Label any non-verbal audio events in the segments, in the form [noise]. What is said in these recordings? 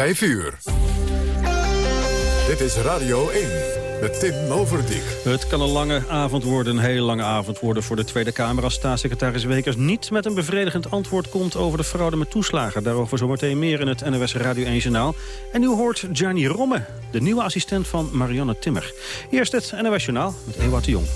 5 uur. Dit is Radio 1 met Tim Overdijk. Het kan een lange avond worden, een hele lange avond worden voor de Tweede Kamer... als staatssecretaris Wekers niet met een bevredigend antwoord komt... over de fraude met toeslagen. Daarover zometeen meer in het NOS Radio 1 Journaal. En u hoort Gianni Romme, de nieuwe assistent van Marianne Timmer. Eerst het NOS Journaal met Ewout de Jong.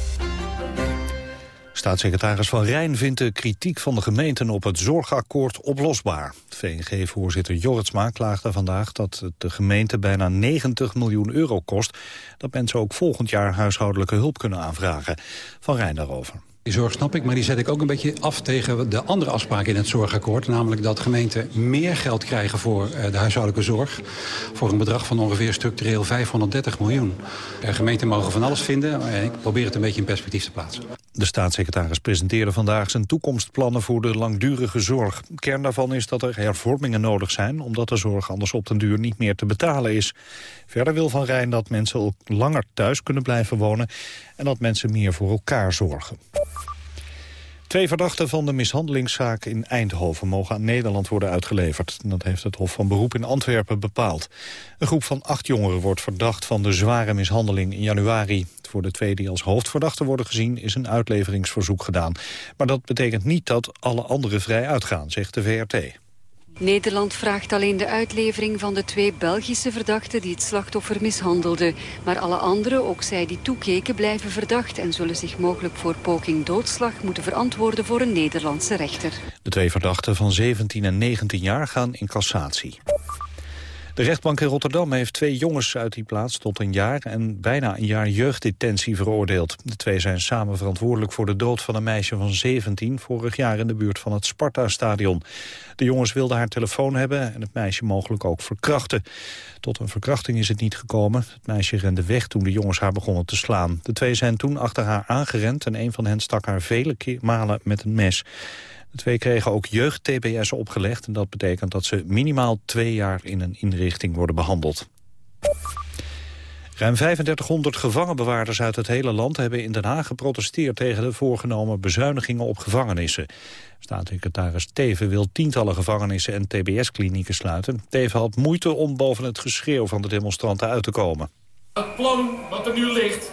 Staatssecretaris Van Rijn vindt de kritiek van de gemeenten op het zorgakkoord oplosbaar. VNG-voorzitter Jorritsma klaagde vandaag dat het de gemeente bijna 90 miljoen euro kost... dat mensen ook volgend jaar huishoudelijke hulp kunnen aanvragen. Van Rijn daarover. Die zorg snap ik, maar die zet ik ook een beetje af tegen de andere afspraken in het zorgakkoord. Namelijk dat gemeenten meer geld krijgen voor eh, de huishoudelijke zorg. Voor een bedrag van ongeveer structureel 530 miljoen. De gemeenten mogen van alles vinden. En ik probeer het een beetje in perspectief te plaatsen. De staatssecretaris presenteerde vandaag zijn toekomstplannen voor de langdurige zorg. Kern daarvan is dat er hervormingen nodig zijn... omdat de zorg anders op den duur niet meer te betalen is. Verder wil Van Rijn dat mensen ook langer thuis kunnen blijven wonen... en dat mensen meer voor elkaar zorgen. Twee verdachten van de mishandelingszaak in Eindhoven mogen aan Nederland worden uitgeleverd. Dat heeft het Hof van Beroep in Antwerpen bepaald. Een groep van acht jongeren wordt verdacht van de zware mishandeling in januari. Voor de twee die als hoofdverdachten worden gezien is een uitleveringsverzoek gedaan. Maar dat betekent niet dat alle anderen vrij uitgaan, zegt de VRT. Nederland vraagt alleen de uitlevering van de twee Belgische verdachten die het slachtoffer mishandelden. Maar alle anderen, ook zij die toekeken, blijven verdacht en zullen zich mogelijk voor poging doodslag moeten verantwoorden voor een Nederlandse rechter. De twee verdachten van 17 en 19 jaar gaan in cassatie. De rechtbank in Rotterdam heeft twee jongens uit die plaats tot een jaar en bijna een jaar jeugddetentie veroordeeld. De twee zijn samen verantwoordelijk voor de dood van een meisje van 17 vorig jaar in de buurt van het Sparta-stadion. De jongens wilden haar telefoon hebben en het meisje mogelijk ook verkrachten. Tot een verkrachting is het niet gekomen. Het meisje rende weg toen de jongens haar begonnen te slaan. De twee zijn toen achter haar aangerend en een van hen stak haar vele malen met een mes. De twee kregen ook jeugd-TBS opgelegd. En dat betekent dat ze minimaal twee jaar in een inrichting worden behandeld. Ruim 3500 gevangenbewaarders uit het hele land hebben in Den Haag geprotesteerd tegen de voorgenomen bezuinigingen op gevangenissen. Staatssecretaris Teven wil tientallen gevangenissen en tbs-klinieken sluiten. Teven had moeite om boven het geschreeuw van de demonstranten uit te komen. Het plan wat er nu ligt,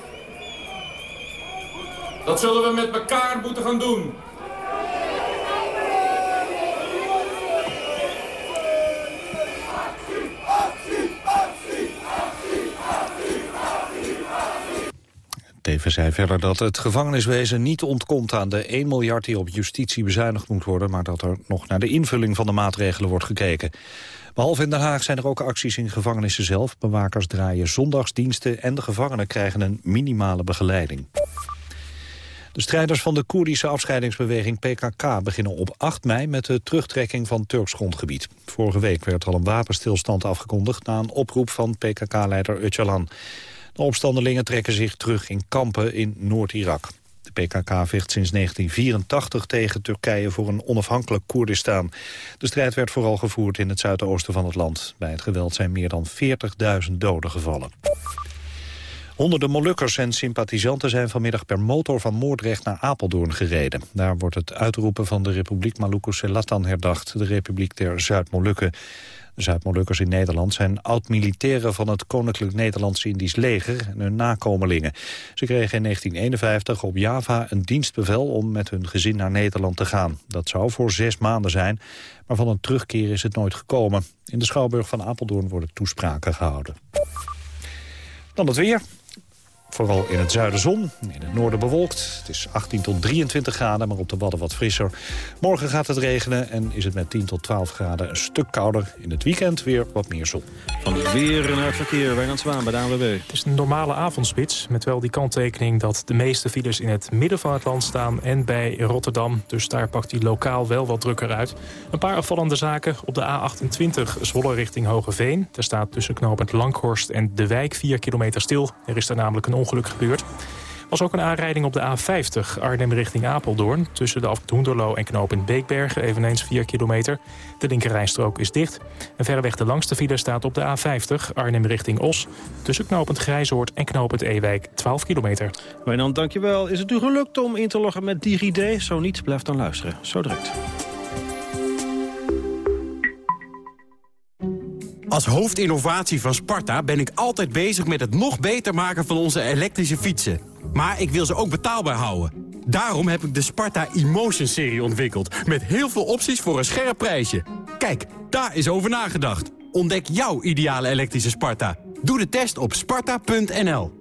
dat zullen we met elkaar moeten gaan doen. Teven zei verder dat het gevangeniswezen niet ontkomt aan de 1 miljard die op justitie bezuinigd moet worden, maar dat er nog naar de invulling van de maatregelen wordt gekeken. Behalve in Den Haag zijn er ook acties in gevangenissen zelf. Bewakers draaien zondagsdiensten en de gevangenen krijgen een minimale begeleiding. De strijders van de Koerdische afscheidingsbeweging PKK beginnen op 8 mei met de terugtrekking van Turks grondgebied. Vorige week werd al een wapenstilstand afgekondigd na een oproep van PKK-leider Öcalan. De opstandelingen trekken zich terug in kampen in Noord-Irak. De PKK vecht sinds 1984 tegen Turkije voor een onafhankelijk Koerdistan. De strijd werd vooral gevoerd in het zuidoosten van het land. Bij het geweld zijn meer dan 40.000 doden gevallen. Honderden Molukkers en sympathisanten zijn vanmiddag per motor van Moordrecht naar Apeldoorn gereden. Daar wordt het uitroepen van de Republiek Maluku Selatan herdacht, de Republiek der Zuid-Molukken. De Zuid-Molukkers in Nederland zijn oud-militairen van het Koninklijk Nederlands-Indisch leger en hun nakomelingen. Ze kregen in 1951 op Java een dienstbevel om met hun gezin naar Nederland te gaan. Dat zou voor zes maanden zijn, maar van een terugkeer is het nooit gekomen. In de Schouwburg van Apeldoorn worden toespraken gehouden. Dan het weer. Vooral in het zuiden zon, in het noorden bewolkt. Het is 18 tot 23 graden, maar op de Wadden wat frisser. Morgen gaat het regenen en is het met 10 tot 12 graden een stuk kouder. In het weekend weer wat meer zon. Van het weer naar het verkeer, Wijnand Zwaan bij de ANWB. Het is een normale avondspits, met wel die kanttekening... dat de meeste files in het midden van het land staan en bij Rotterdam. Dus daar pakt hij lokaal wel wat drukker uit. Een paar opvallende zaken op de A28 Zwolle richting Hogeveen. Er staat tussen knooppunt Langhorst en De Wijk 4 kilometer stil. Er is daar namelijk een ongeluk gebeurd. was ook een aanrijding op de A50 Arnhem richting Apeldoorn. Tussen de afrit Hoenderloo en knooppunt Beekbergen, eveneens 4 kilometer. De linkerrijstrook is dicht. En verreweg de langste file staat op de A50 Arnhem richting Os. Tussen knooppunt Grijzoord en knooppunt Ewijk 12 kilometer. Wijnand, dankjewel. Is het u gelukt om in te loggen met DigiD? Zo niet, blijf dan luisteren. Zo direct. Als hoofdinnovatie van Sparta ben ik altijd bezig met het nog beter maken van onze elektrische fietsen. Maar ik wil ze ook betaalbaar houden. Daarom heb ik de Sparta Emotion-serie ontwikkeld. Met heel veel opties voor een scherp prijsje. Kijk, daar is over nagedacht. Ontdek jouw ideale elektrische Sparta. Doe de test op sparta.nl.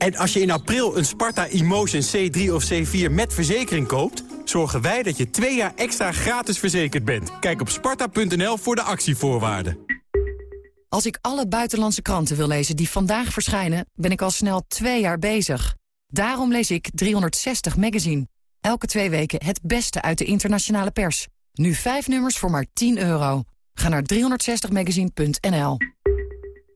En als je in april een Sparta Emotion C3 of C4 met verzekering koopt... zorgen wij dat je twee jaar extra gratis verzekerd bent. Kijk op sparta.nl voor de actievoorwaarden. Als ik alle buitenlandse kranten wil lezen die vandaag verschijnen... ben ik al snel twee jaar bezig. Daarom lees ik 360 Magazine. Elke twee weken het beste uit de internationale pers. Nu vijf nummers voor maar 10 euro. Ga naar 360magazine.nl.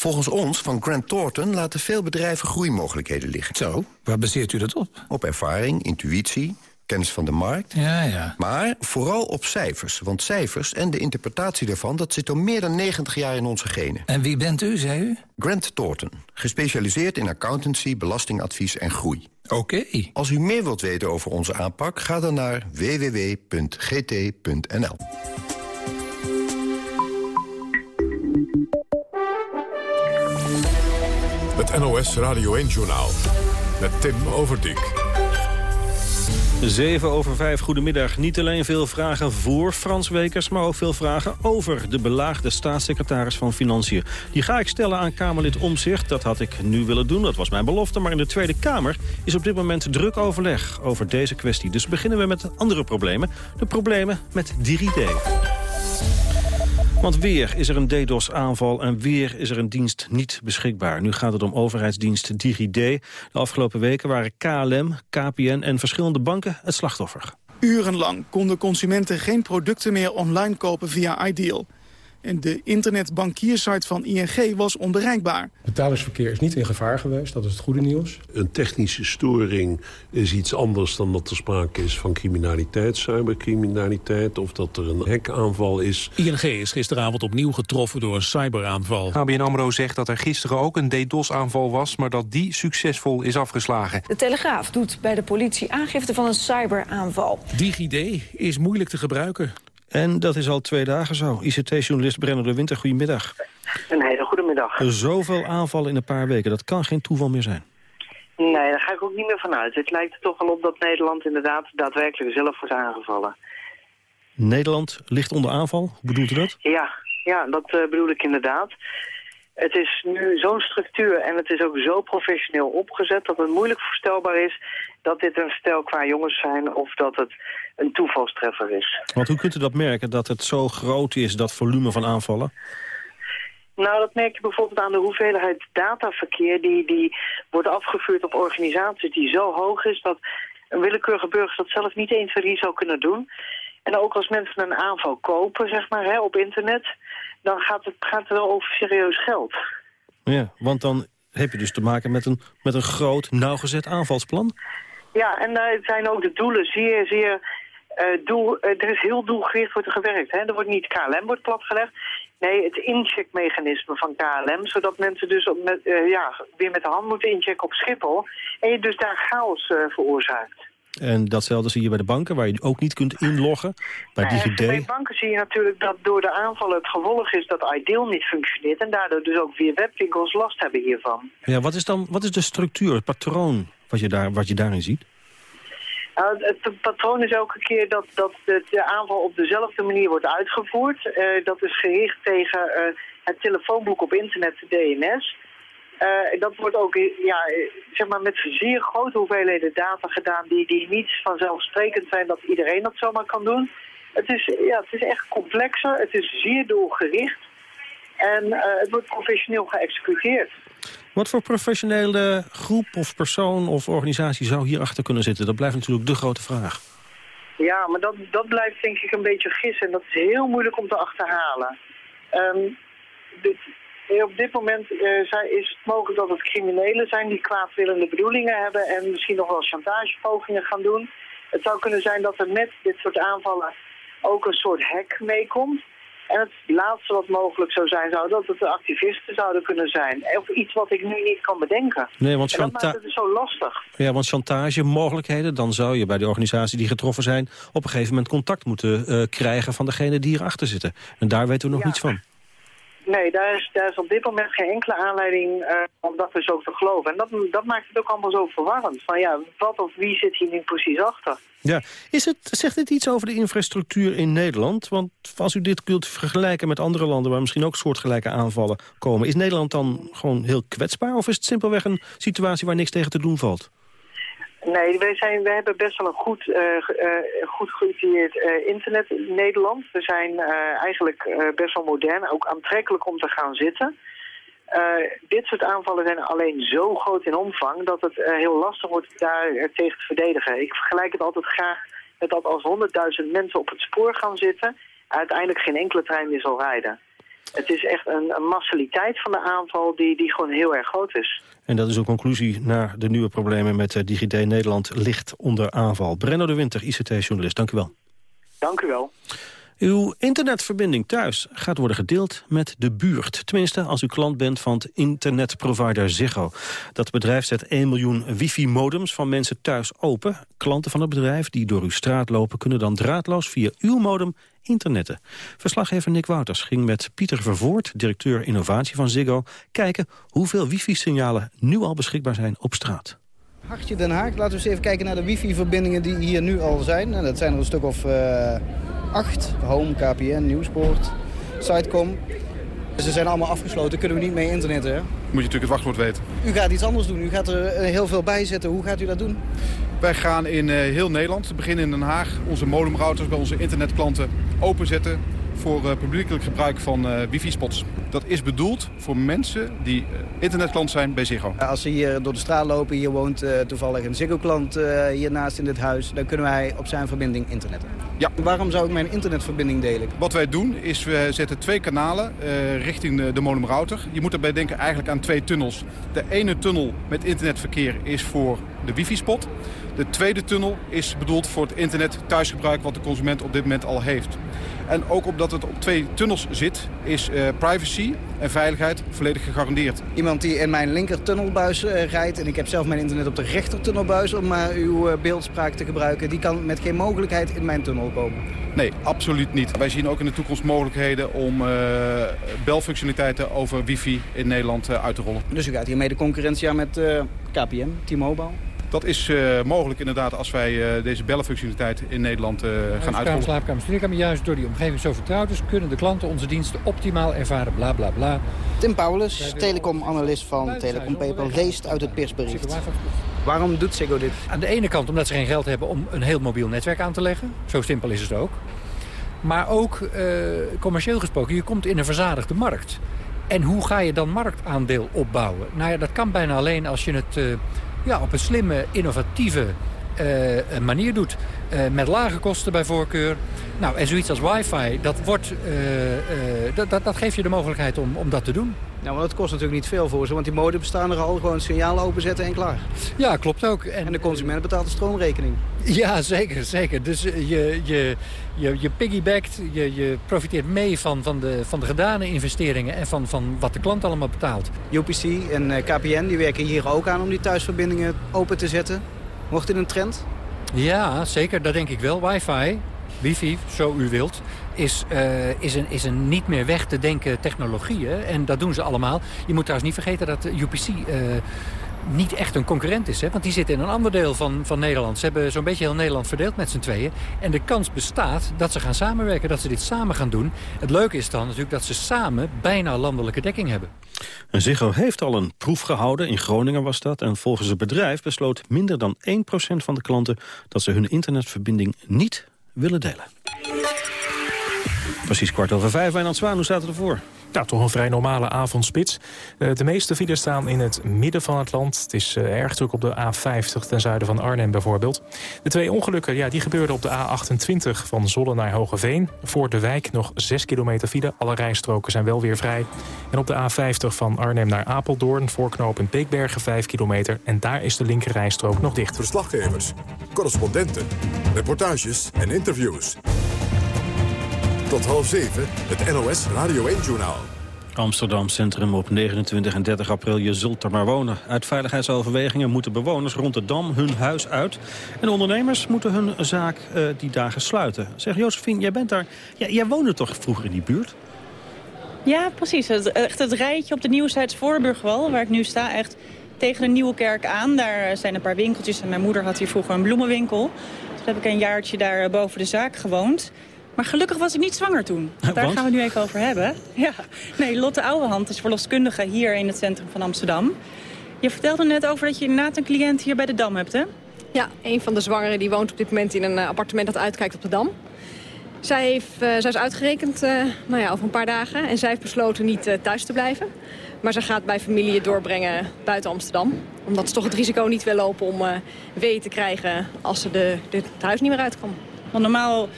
Volgens ons van Grant Thornton laten veel bedrijven groeimogelijkheden liggen. Zo, waar baseert u dat op? Op ervaring, intuïtie, kennis van de markt. Ja, ja. Maar vooral op cijfers. Want cijfers en de interpretatie daarvan... dat zit al meer dan 90 jaar in onze genen. En wie bent u, zei u? Grant Thornton. Gespecialiseerd in accountancy, belastingadvies en groei. Oké. Als u meer wilt weten over onze aanpak... ga dan naar www.gt.nl. NOS Radio 1-journaal met Tim Overdijk. 7 over 5, goedemiddag. Niet alleen veel vragen voor Frans Wekers... maar ook veel vragen over de belaagde staatssecretaris van Financiën. Die ga ik stellen aan Kamerlid Omzicht. Dat had ik nu willen doen, dat was mijn belofte. Maar in de Tweede Kamer is op dit moment druk overleg over deze kwestie. Dus beginnen we met andere problemen. De problemen met 3D. Want weer is er een DDoS-aanval en weer is er een dienst niet beschikbaar. Nu gaat het om overheidsdienst DigiD. De afgelopen weken waren KLM, KPN en verschillende banken het slachtoffer. Urenlang konden consumenten geen producten meer online kopen via Ideal. En de internetbankiersite van ING was onbereikbaar. Betalingsverkeer is niet in gevaar geweest, dat is het goede nieuws. Een technische storing is iets anders dan dat er sprake is van criminaliteit, cybercriminaliteit... of dat er een hackaanval is. ING is gisteravond opnieuw getroffen door een cyberaanval. ABN AMRO zegt dat er gisteren ook een DDoS-aanval was... maar dat die succesvol is afgeslagen. De Telegraaf doet bij de politie aangifte van een cyberaanval. DigiD is moeilijk te gebruiken. En dat is al twee dagen zo. ICT-journalist Brenner de Winter, goedemiddag. Een hele goede middag. Zoveel aanvallen in een paar weken, dat kan geen toeval meer zijn. Nee, daar ga ik ook niet meer vanuit. Het lijkt er toch wel op dat Nederland inderdaad daadwerkelijk zelf wordt aangevallen. Nederland ligt onder aanval? Hoe bedoelt u dat? Ja, ja dat uh, bedoel ik inderdaad. Het is nu zo'n structuur en het is ook zo professioneel opgezet... dat het moeilijk voorstelbaar is dat dit een stel qua jongens zijn... of dat het een toevalstreffer is. Want hoe kunt u dat merken, dat het zo groot is, dat volume van aanvallen? Nou, dat merk je bijvoorbeeld aan de hoeveelheid dataverkeer... die, die wordt afgevuurd op organisaties die zo hoog is... dat een willekeurige burger dat zelf niet eens voor zou kunnen doen. En ook als mensen een aanval kopen, zeg maar, hè, op internet... dan gaat het, gaat het wel over serieus geld. Ja, want dan heb je dus te maken met een, met een groot, nauwgezet aanvalsplan? Ja, en daar zijn ook de doelen zeer, zeer uh, doel, uh, er is heel doelgericht wordt er gewerkt. Hè? Er wordt niet KLM wordt platgelegd. Nee, het incheckmechanisme van KLM. Zodat mensen dus op met, uh, ja, weer met de hand moeten inchecken op Schiphol. En je dus daar chaos veroorzaakt. En datzelfde zie je bij de banken, waar je ook niet kunt inloggen. Bij DigiD. Bij banken zie je natuurlijk dat door de aanvallen het gevolg is dat Ideal niet functioneert. En daardoor dus ook weer webwinkels last hebben hiervan. Ja, wat is dan wat is de structuur, het patroon wat je, daar, wat je daarin ziet? Nou, het, patroon is elke keer dat, dat de, aanval op dezelfde manier wordt uitgevoerd. Uh, dat is gericht tegen uh, het telefoonboek op internet, de DNS. Uh, dat wordt ook ja, zeg maar met zeer grote hoeveelheden data gedaan die, die niet vanzelfsprekend zijn dat iedereen dat zomaar kan doen. Het is, ja, het is echt complexer, het is zeer doelgericht en uh, het wordt professioneel geëxecuteerd. Wat voor professionele groep of persoon of organisatie zou hierachter kunnen zitten? Dat blijft natuurlijk de grote vraag. Ja, maar dat, dat blijft denk ik een beetje gissen. En dat is heel moeilijk om te achterhalen. Um, dit, op dit moment uh, is het mogelijk dat het criminelen zijn die kwaadwillende bedoelingen hebben en misschien nog wel chantagepogingen gaan doen. Het zou kunnen zijn dat er met dit soort aanvallen ook een soort hack meekomt. En het laatste wat mogelijk zou zijn, zou dat het de activisten zouden kunnen zijn. Of iets wat ik nu niet kan bedenken. Nee, want en dat maakt het dus zo lastig. Ja, want chantagemogelijkheden, dan zou je bij de organisatie die getroffen zijn... op een gegeven moment contact moeten uh, krijgen van degene die hierachter zitten. En daar weten we nog ja. niets van. Nee, daar is, daar is op dit moment geen enkele aanleiding uh, om dat dus ook te geloven. En dat, dat maakt het ook allemaal zo verwarrend. Van ja, wat of wie zit hier nu precies achter? Ja, is het, zegt dit iets over de infrastructuur in Nederland? Want als u dit kunt vergelijken met andere landen... waar misschien ook soortgelijke aanvallen komen... is Nederland dan gewoon heel kwetsbaar? Of is het simpelweg een situatie waar niks tegen te doen valt? Nee, wij, zijn, wij hebben best wel een goed, uh, goed geïntegreerd uh, internet in Nederland. We zijn eigenlijk best wel modern, ook aantrekkelijk om te gaan zitten. dit soort aanvallen zijn alleen zo groot in omvang dat het heel lastig wordt daar tegen te verdedigen. Ik vergelijk het altijd graag met dat als 100.000 mensen op het spoor gaan zitten, uiteindelijk geen enkele trein meer zal rijden. Het is echt een, een massaliteit van de aanval die, die gewoon heel erg groot is. En dat is een conclusie naar de nieuwe problemen met uh, DigiD Nederland ligt onder aanval. Brenno de Winter, ICT-journalist, dank u wel. Dank u wel. Uw internetverbinding thuis gaat worden gedeeld met de buurt. Tenminste, als u klant bent van het internetprovider Ziggo. Dat bedrijf zet 1 miljoen wifi-modems van mensen thuis open. Klanten van het bedrijf die door uw straat lopen... kunnen dan draadloos via uw modem internetten. Verslaggever Nick Wouters ging met Pieter Vervoort, directeur innovatie van Ziggo... kijken hoeveel wifi-signalen nu al beschikbaar zijn op straat. Hartje Den Haag. Laten we eens even kijken naar de wifi-verbindingen die hier nu al zijn. En dat zijn er een stuk of uh, acht. Home, KPN, Nieuwsport, Sitecom. Ze zijn allemaal afgesloten, kunnen we niet mee internetten. Hè? Moet je natuurlijk het wachtwoord weten. U gaat iets anders doen, u gaat er heel veel bij zetten. Hoe gaat u dat doen? Wij gaan in uh, heel Nederland, te beginnen in Den Haag, onze modemrouters bij onze internetklanten openzetten voor uh, publiekelijk gebruik van uh, wifi-spots. Dat is bedoeld voor mensen die uh, internetklant zijn bij Ziggo. Als ze hier door de straat lopen, hier woont toevallig een Ziggo-klant hiernaast in dit huis... dan kunnen wij op zijn verbinding internetten. Ja. Waarom zou ik mijn internetverbinding delen? Wat wij doen is, we zetten twee kanalen richting de, de modemrouter. Je moet erbij denken eigenlijk aan twee tunnels. De ene tunnel met internetverkeer is voor de wifi-spot. De tweede tunnel is bedoeld voor het internet thuisgebruik wat de consument op dit moment al heeft. En ook omdat het op twee tunnels zit, is uh, privacy en veiligheid volledig gegarandeerd. Iemand die in mijn linker tunnelbuis uh, rijdt... en ik heb zelf mijn internet op de rechter tunnelbuis... om uw beeldspraak te gebruiken... die kan met geen mogelijkheid in mijn tunnel komen. Nee, absoluut niet. Wij zien ook in de toekomst mogelijkheden om belfunctionaliteiten over wifi in Nederland uit te rollen. Dus u gaat hiermee de concurrentie aan met KPN, T-Mobile? Dat is uh, mogelijk inderdaad als wij uh, deze bellenfunctionaliteit in Nederland uh, gaan uitrollen. slaapkamer, studeerkamer, juist door die omgeving zo vertrouwd is... kunnen de klanten onze diensten optimaal ervaren, bla bla bla. Tim Paulus, telecom-analyst van Telecom Paper, leest uit het persbericht. Waarom doet Ziggo dit? Aan de ene kant omdat ze geen geld hebben om een heel mobiel netwerk aan te leggen. Zo simpel is het ook. Maar ook commercieel gesproken, je komt in een verzadigde markt. En hoe ga je dan marktaandeel opbouwen? Nou ja, dat kan bijna alleen als je het ja, op een slimme, innovatieve uh, manier doet. Uh, met lage kosten bij voorkeur. Nou, en zoiets als wifi, dat, wordt, uh, dat, dat, dat geeft je de mogelijkheid om, om dat te doen. Nou, maar dat kost natuurlijk niet veel voor ze, want die modems staan er al. Gewoon signalen openzetten en klaar. Ja, klopt ook. En, en de consument betaalt de stroomrekening. Ja, zeker, zeker. Dus je, je, je, je piggybackt, je, je profiteert mee van, van, de, van de gedane investeringen... en van, van wat de klant allemaal betaalt. UPC en KPN die werken hier ook aan om die thuisverbindingen open te zetten. Wordt dit een trend? Ja, zeker. Dat denk ik wel. Wifi Wifi, zo u wilt, is, uh, is, een, is een niet meer weg te denken technologie. En dat doen ze allemaal. Je moet trouwens niet vergeten dat UPC... Uh, niet echt een concurrent is. Hè? Want die zit in een ander deel van, van Nederland. Ze hebben zo'n beetje heel Nederland verdeeld met z'n tweeën. En de kans bestaat dat ze gaan samenwerken, dat ze dit samen gaan doen. Het leuke is dan natuurlijk dat ze samen bijna landelijke dekking hebben. En Ziggo heeft al een proef gehouden, in Groningen was dat. En volgens het bedrijf besloot minder dan 1% van de klanten... dat ze hun internetverbinding niet willen delen. Precies kwart over vijf, Wijnand Zwaan, hoe staat het ervoor? Ja, toch een vrij normale avondspits. Eh, de meeste files staan in het midden van het land. Het is eh, erg druk op de A50 ten zuiden van Arnhem bijvoorbeeld. De twee ongelukken ja, die gebeurden op de A28 van Zolle naar Hogeveen. Voor de wijk nog 6 kilometer file. Alle rijstroken zijn wel weer vrij. En op de A50 van Arnhem naar Apeldoorn... voor knooppunt Beekbergen 5 kilometer. En daar is de linker rijstrook nog dicht. Verslaggevers, correspondenten, reportages en interviews. Tot half zeven, het NOS Radio 1-journaal. Amsterdam Centrum op 29 en 30 april. Je zult er maar wonen. Uit veiligheidsoverwegingen moeten bewoners rond de Dam hun huis uit. En ondernemers moeten hun zaak uh, die dagen sluiten. Zeg Josephine, jij bent daar... Ja, jij woonde toch vroeger in die buurt? Ja, precies. Het, echt het rijtje op de Nieuwzijds Voorburgwal, waar ik nu sta, echt tegen de Nieuwe Kerk aan. Daar zijn een paar winkeltjes en mijn moeder had hier vroeger een bloemenwinkel. Toen heb ik een jaartje daar eh, boven de zaak gewoond. Maar gelukkig was ik niet zwanger toen. [laughs] Daar gaan we het nu even over hebben. [laughs] Ja. Nee, Lotte Ouwehand is verloskundige hier in het centrum van Amsterdam. Je vertelde net over dat je inderdaad een cliënt hier bij de Dam hebt, hè? Ja, een van de zwangeren die woont op dit moment in een eh, appartement dat uitkijkt op de Dam. Zij, heeft, uh, zij is uitgerekend uh, nou ja, over een paar dagen en zij heeft besloten niet uh, thuis te blijven. Maar ze gaat bij familie het doorbrengen buiten Amsterdam. Omdat ze toch het risico niet wil lopen om weeën te krijgen als ze de, de, het huis niet meer uitkomt. Want normaal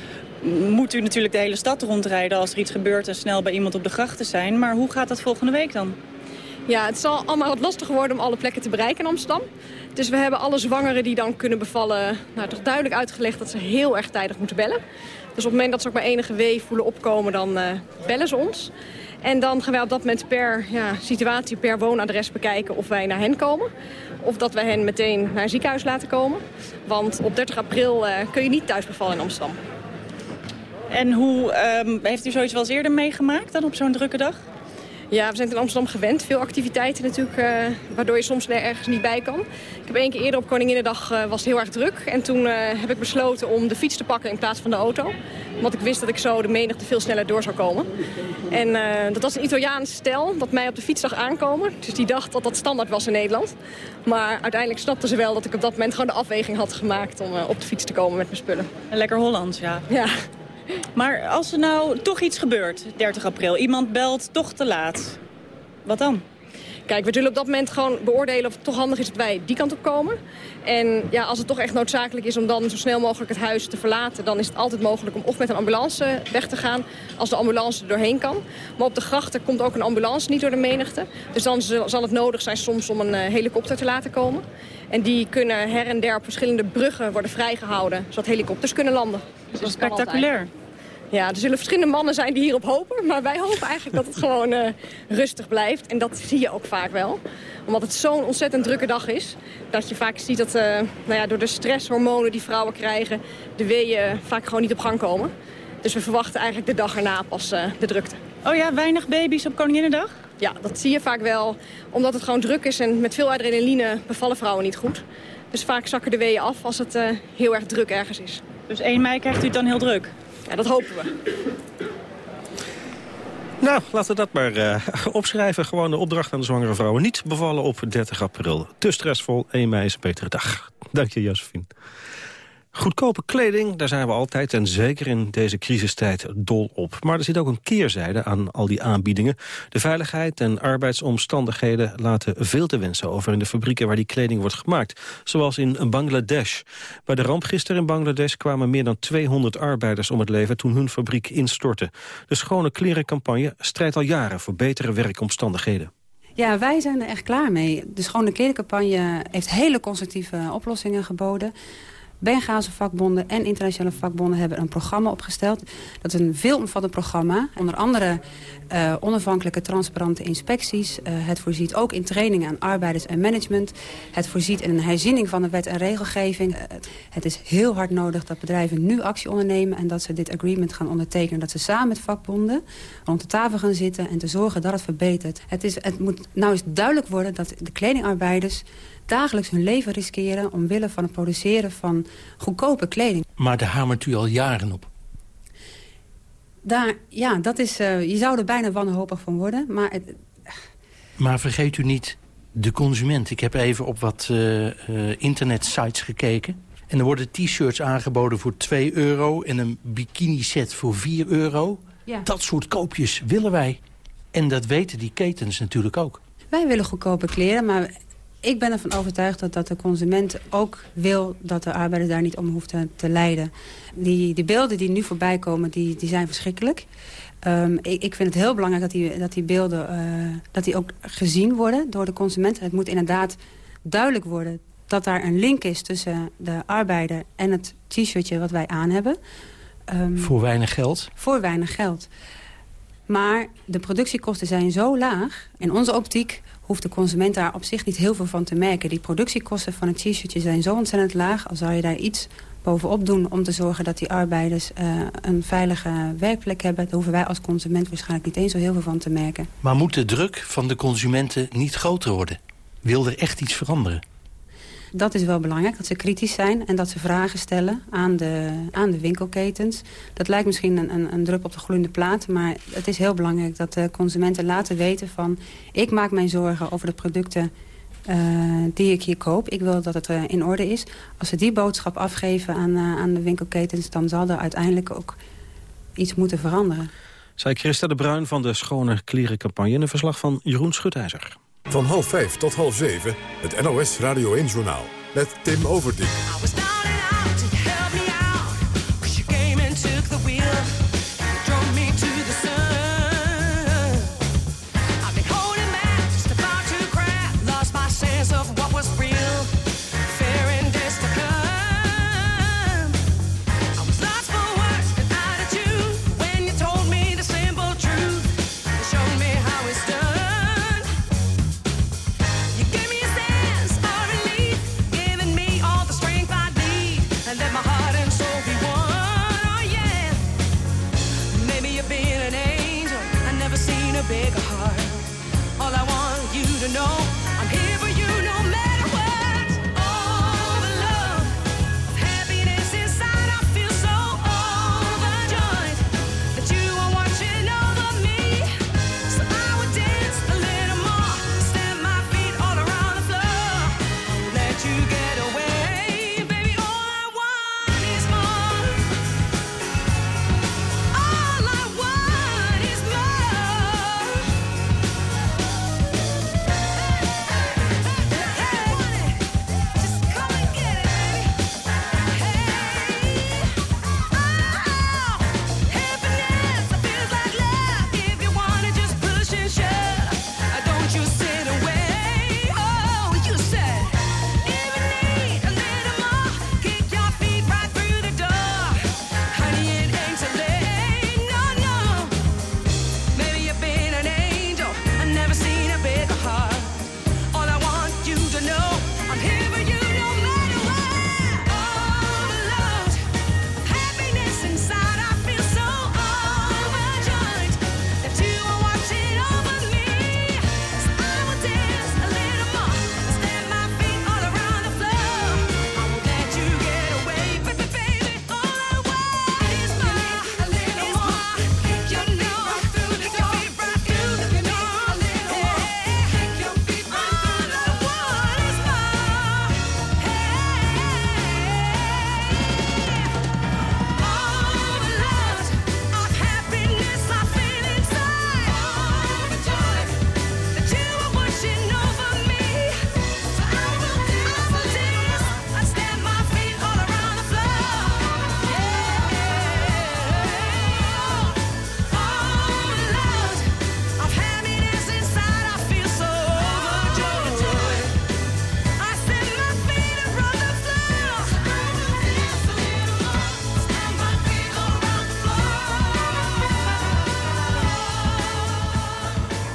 moet u natuurlijk de hele stad rondrijden als er iets gebeurt en snel bij iemand op de grachten zijn. Maar hoe gaat dat volgende week dan? Ja, het zal allemaal wat lastiger worden om alle plekken te bereiken in Amsterdam. Dus we hebben alle zwangeren die dan kunnen bevallen nou, toch duidelijk uitgelegd dat ze heel erg tijdig moeten bellen. Dus op het moment dat ze ook maar enige wee voelen opkomen, dan uh, bellen ze ons. En dan gaan wij op dat moment per ja, situatie, per woonadres bekijken of wij naar hen komen. Of dat we hen meteen naar een ziekenhuis laten komen. Want op 30 april uh, kun je niet thuis bevallen in Amsterdam. En hoe um, heeft u zoiets wel eens eerder meegemaakt dan op zo'n drukke dag? Ja, we zijn in Amsterdam gewend. Veel activiteiten natuurlijk, uh, waardoor je soms ergens niet bij kan. Ik heb één keer eerder op Koninginnedag uh, was het heel erg druk. En toen uh, heb ik besloten om de fiets te pakken in plaats van de auto. Want ik wist dat ik zo de menigte veel sneller door zou komen. En dat was een Italiaans stel dat mij op de fiets zag aankomen. Dus die dacht dat dat standaard was in Nederland. Maar uiteindelijk snapten ze wel dat ik op dat moment gewoon de afweging had gemaakt om op de fiets te komen met mijn spullen. En lekker Hollands, ja. Ja. Maar als er nou toch iets gebeurt, 30 april, iemand belt toch te laat, wat dan? Kijk, we zullen op dat moment gewoon beoordelen of het toch handig is dat wij die kant op komen. En ja, als het toch echt noodzakelijk is om dan zo snel mogelijk het huis te verlaten... dan is het altijd mogelijk om of met een ambulance weg te gaan... als de ambulance er doorheen kan. Maar op de grachten komt ook een ambulance niet door de menigte. Dus dan zal het nodig zijn soms om een uh, helikopter te laten komen. En die kunnen her en der op verschillende bruggen worden vrijgehouden... zodat helikopters kunnen landen. Dat is spectaculair. Ja, er zullen verschillende mannen zijn die hierop hopen. Maar wij hopen eigenlijk dat het gewoon uh, rustig blijft. En dat zie je ook vaak wel. Omdat het zo'n ontzettend drukke dag is. Dat je vaak ziet dat uh, nou ja, door de stresshormonen die vrouwen krijgen... de weeën vaak gewoon niet op gang komen. Dus we verwachten eigenlijk de dag erna pas uh, de drukte. Oh ja, weinig baby's op Koninginnedag? Ja, dat zie je vaak wel. Omdat het gewoon druk is en met veel adrenaline bevallen vrouwen niet goed. Dus vaak zakken de weeën af als het heel erg druk ergens is. Dus 1 mei krijgt u het dan heel druk? Dat hopen we. Nou, laten we dat maar uh, [laughs] opschrijven. Gewoon de opdracht aan de zwangere vrouwen. Niet bevallen op 30 april. Te stressvol, 1 mei is een betere dag. Dank je, Josephine. Goedkope kleding, daar zijn we altijd en zeker in deze crisistijd dol op. Maar er zit ook een keerzijde aan al die aanbiedingen. De veiligheid en arbeidsomstandigheden laten veel te wensen over in de fabrieken waar die kleding wordt gemaakt. Zoals in Bangladesh. Bij de ramp gisteren in Bangladesh kwamen meer dan 200 arbeiders om het leven toen hun fabriek instortte. De Schone Klerencampagne strijdt al jaren voor betere werkomstandigheden. Ja, wij zijn er echt klaar mee. De Schone Klerencampagne heeft hele constructieve oplossingen geboden. Bengaalse vakbonden en internationale vakbonden hebben een programma opgesteld. Dat is een veelomvattend programma. Onder andere uh, onafhankelijke transparante inspecties. Uh, het voorziet ook in trainingen aan arbeiders en management. Het voorziet in een herziening van de wet en regelgeving. Uh, het is heel hard nodig dat bedrijven nu actie ondernemen... en dat ze dit agreement gaan ondertekenen. Dat ze samen met vakbonden rond de tafel gaan zitten... en te zorgen dat het verbetert. Het, is, het moet nou eens duidelijk worden dat de kledingarbeiders dagelijks hun leven riskeren... omwille van het produceren van goedkope kleding. Maar daar hamert u al jaren op. Daar, ja, dat is, uh, je zou er bijna wanhopig van worden. Maar, het... maar vergeet u niet de consument. Ik heb even op wat uh, uh, internetsites gekeken. En er worden t-shirts aangeboden voor 2 euro... en een bikini set voor 4 euro. Ja. Dat soort koopjes willen wij. En dat weten die ketens natuurlijk ook. Wij willen goedkope kleren, maar ik ben ervan overtuigd dat, dat de consument ook wil... dat de arbeider daar niet om hoeft te, te lijden. Die, die beelden die nu voorbij komen, die, die zijn verschrikkelijk. Um, ik, ik, vind het heel belangrijk dat die, dat die beelden uh, dat die ook gezien worden door de consument. Het moet inderdaad duidelijk worden dat daar een link is tussen de arbeider en het t-shirtje wat wij aan hebben. Um, voor weinig geld? Voor weinig geld. Maar de productiekosten zijn zo laag. In onze optiek hoeft de consument daar op zich niet heel veel van te merken. Die productiekosten van het t-shirtje zijn zo ontzettend laag. Al zou je daar iets bovenop doen om te zorgen dat die arbeiders uh, een veilige werkplek hebben. Daar hoeven wij als consument waarschijnlijk niet eens zo heel veel van te merken. Maar moet de druk van de consumenten niet groter worden? Wil er echt iets veranderen? Dat is wel belangrijk, dat ze kritisch zijn en dat ze vragen stellen aan de, aan de winkelketens. Dat lijkt misschien een, een, een drup op de gloeiende plaat, maar het is heel belangrijk dat de consumenten laten weten van... ik maak mijn zorgen over de producten uh, die ik hier koop. Ik wil dat het uh, in orde is. Als ze die boodschap afgeven aan, uh, aan de winkelketens... dan zal er uiteindelijk ook iets moeten veranderen. Zij Christa de Bruin van de Schone Klierencampagne... een verslag van Jeroen Schutijzer. Van half vijf tot half zeven, het NOS Radio 1-journaal. Met Tim Overdijk.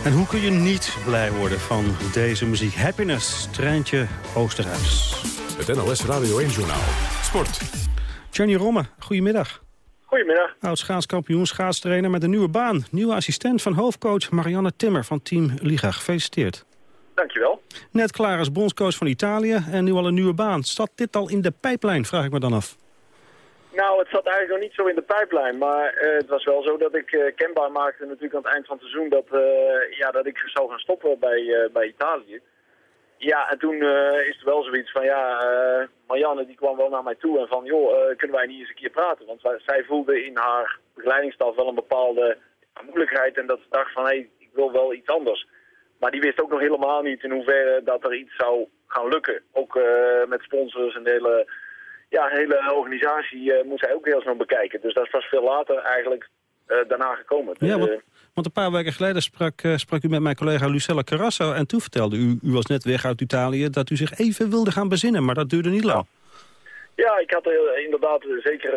En hoe kun je niet blij worden van deze muziek? Happiness, Treintje Oosterhuis. Het NLS Radio 1 Journaal. Sport. Johnny Romme, goedemiddag. Goedemiddag. Oud schaatskampioen, schaatstrainer met een nieuwe baan. Nieuwe assistent van hoofdcoach Marianne Timmer van Team Liga. Gefeliciteerd. Dankjewel. Net klaar als bondscoach van Italië en nu al een nieuwe baan. Zat dit al in de pijplijn, vraag ik me dan af. Nou, het zat eigenlijk nog niet zo in de pijplijn. Maar uh, het was wel zo dat ik uh, kenbaar maakte natuurlijk aan het eind van het seizoen... dat, uh, ja, dat ik zou gaan stoppen bij, bij Italië. Ja, en toen is het wel zoiets van, ja, Marianne die kwam wel naar mij toe en van... joh, kunnen wij niet eens een keer praten? Want zij, zij voelde in haar begeleidingsstaf wel een bepaalde moeilijkheid... en dat ze dacht van, hé, hey, ik wil wel iets anders. Maar die wist ook nog helemaal niet in hoeverre dat er iets zou gaan lukken. Ook met sponsors en hele ja, een hele organisatie uh, moest hij ook heel snel bekijken. Dus dat was veel later eigenlijk uh, daarna gekomen. Ja, dus, want, want, een paar weken geleden sprak, sprak u met mijn collega Lucella Carrasso... en toen vertelde u, u was net weg uit Italië... dat u zich even wilde gaan bezinnen, maar dat duurde niet lang. Ja, ik had er inderdaad zeker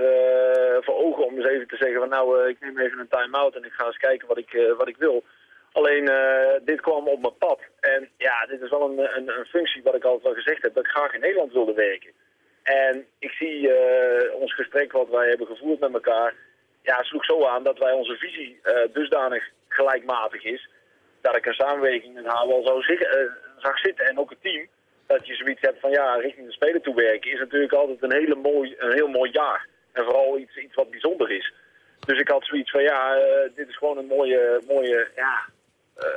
voor ogen om eens even te zeggen... van nou, ik neem even een time-out en ik ga eens kijken wat ik, wat ik wil... Alleen, dit kwam op mijn pad. En ja, dit is wel een, een, een functie wat ik altijd wel gezegd heb... dat ik graag in Nederland wilde werken. En ik zie uh, ons gesprek wat wij hebben gevoerd met elkaar... ja, sloeg zo aan dat wij onze visie uh, dusdanig gelijkmatig is... dat ik een samenwerking met haar wel zo uh, zag zitten. En ook het team, dat je zoiets hebt van ja, richting de speler toe werken... is natuurlijk altijd een, hele mooi, een heel mooi jaar. En vooral iets, iets wat bijzonder is. Dus ik had zoiets van ja, dit is gewoon een mooie, mooie ja,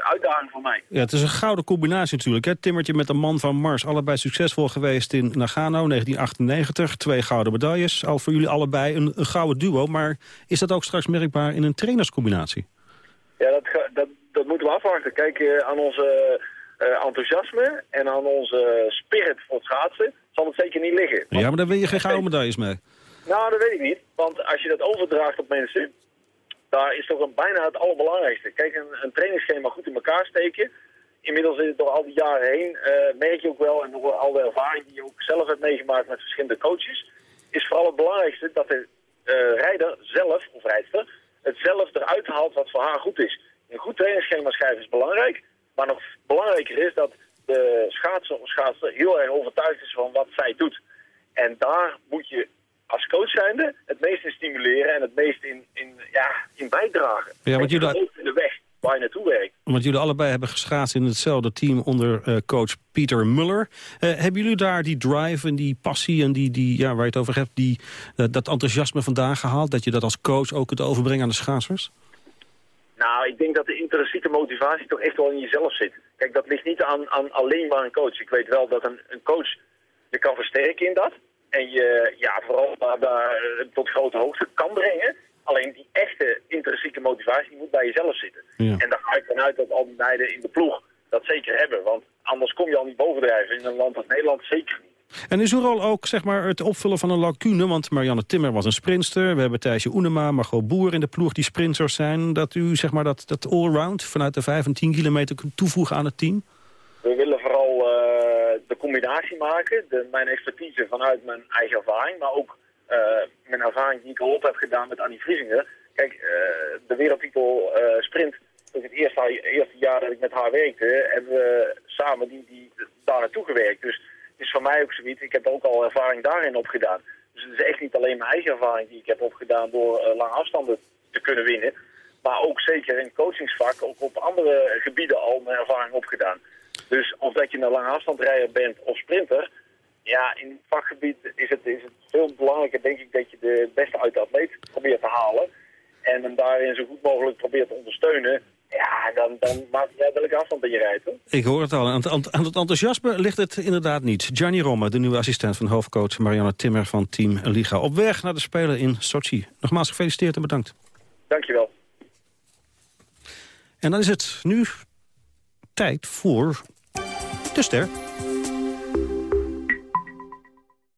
uitdaging voor mij. Ja, het is een gouden combinatie natuurlijk. Hè? Timmertje met een man van Mars, allebei succesvol geweest in Nagano 1998. Twee gouden medailles, al voor jullie allebei een, een gouden duo. Maar is dat ook straks merkbaar in een trainerscombinatie? Ja, dat, dat, dat moeten we afwachten. Kijk, uh, aan onze uh, enthousiasme en aan onze spirit voor het schaatsen zal het zeker niet liggen. Ja, maar daar wil je geen gouden medailles mee. Nou, dat weet ik niet. Want als je dat overdraagt op mensen daar is toch een, bijna het allerbelangrijkste. Kijk, een, een trainingsschema goed in elkaar steken. Inmiddels is het door al die jaren heen, uh, merk je ook wel, en door al de ervaring die je ook zelf hebt meegemaakt met verschillende coaches, is vooral het belangrijkste dat de uh, rijder zelf, of rijdster, het zelf eruit haalt wat voor haar goed is. Een goed trainingsschema schrijven is belangrijk, maar nog belangrijker is dat de schaatser of schaatser heel erg overtuigd is van wat zij doet. En daar moet je als coach zijnde het meest in stimuleren en het meest in, in, ja, in bijdragen. Ja, want jullie... in de weg waar je naartoe werkt. Want jullie allebei hebben geschaatst in hetzelfde team onder uh, coach Pieter Muller. Uh, hebben jullie daar die drive en die passie en die, die ja, waar je het over hebt, die, uh, dat enthousiasme vandaan gehaald? Dat je dat als coach ook kunt overbrengen aan de schaatsers? Nou, ik denk dat de intrinsieke motivatie toch echt wel in jezelf zit. Kijk, dat ligt niet aan, aan alleen maar een coach. Ik weet wel dat een, een coach je kan versterken in dat. En je ja, vooral daar, daar tot grote hoogte kan brengen. Alleen die echte intrinsieke motivatie moet bij jezelf zitten. Ja. En daar ga ik vanuit dat al die meiden in de ploeg dat zeker hebben. Want anders kom je al niet bovendrijven. In een land als Nederland zeker niet. En is uw rol ook zeg maar, het opvullen van een lacune? Want Marianne Timmer was een sprinster. We hebben Thijsje Oenema, Margot Boer in de ploeg die sprinters zijn. Dat u zeg maar, dat, dat allround vanuit de 5 en 10 kilometer kunt toevoegen aan het team? We willen de combinatie maken. De, mijn expertise vanuit mijn eigen ervaring. Maar ook uh, mijn ervaring die ik al op heb gedaan met Annie Vriesinger. Kijk, uh, de wereldtitel sprint. Dat het eerste, eerste jaar dat ik met haar werkte. Hebben we samen die, die, daar naartoe gewerkt. Dus het is voor mij ook zoiets. Ik heb ook al ervaring daarin opgedaan. Dus het is echt niet alleen mijn eigen ervaring die ik heb opgedaan door lange afstanden te kunnen winnen. Maar ook zeker in coachingsvak, ook op andere gebieden al mijn ervaring opgedaan. Dus of dat je een lange afstandrijder bent of sprinter, ja, in het vakgebied is het, is het veel belangrijker, denk ik, dat je de beste uit de atleet probeert te halen. En hem daarin zo goed mogelijk probeert te ondersteunen. Ja, dan, dan maakt het uit welke afstand je rijdt. Hoor. Ik hoor het al. Aan, aan het enthousiasme ligt het inderdaad niet. Gianni Romme, de nieuwe assistent van hoofdcoach Marianne Timmer van Team Liga. Op weg naar de Spelen in Sochi. Nogmaals gefeliciteerd en bedankt. Dankjewel. En dan is het nu tijd voor de ster.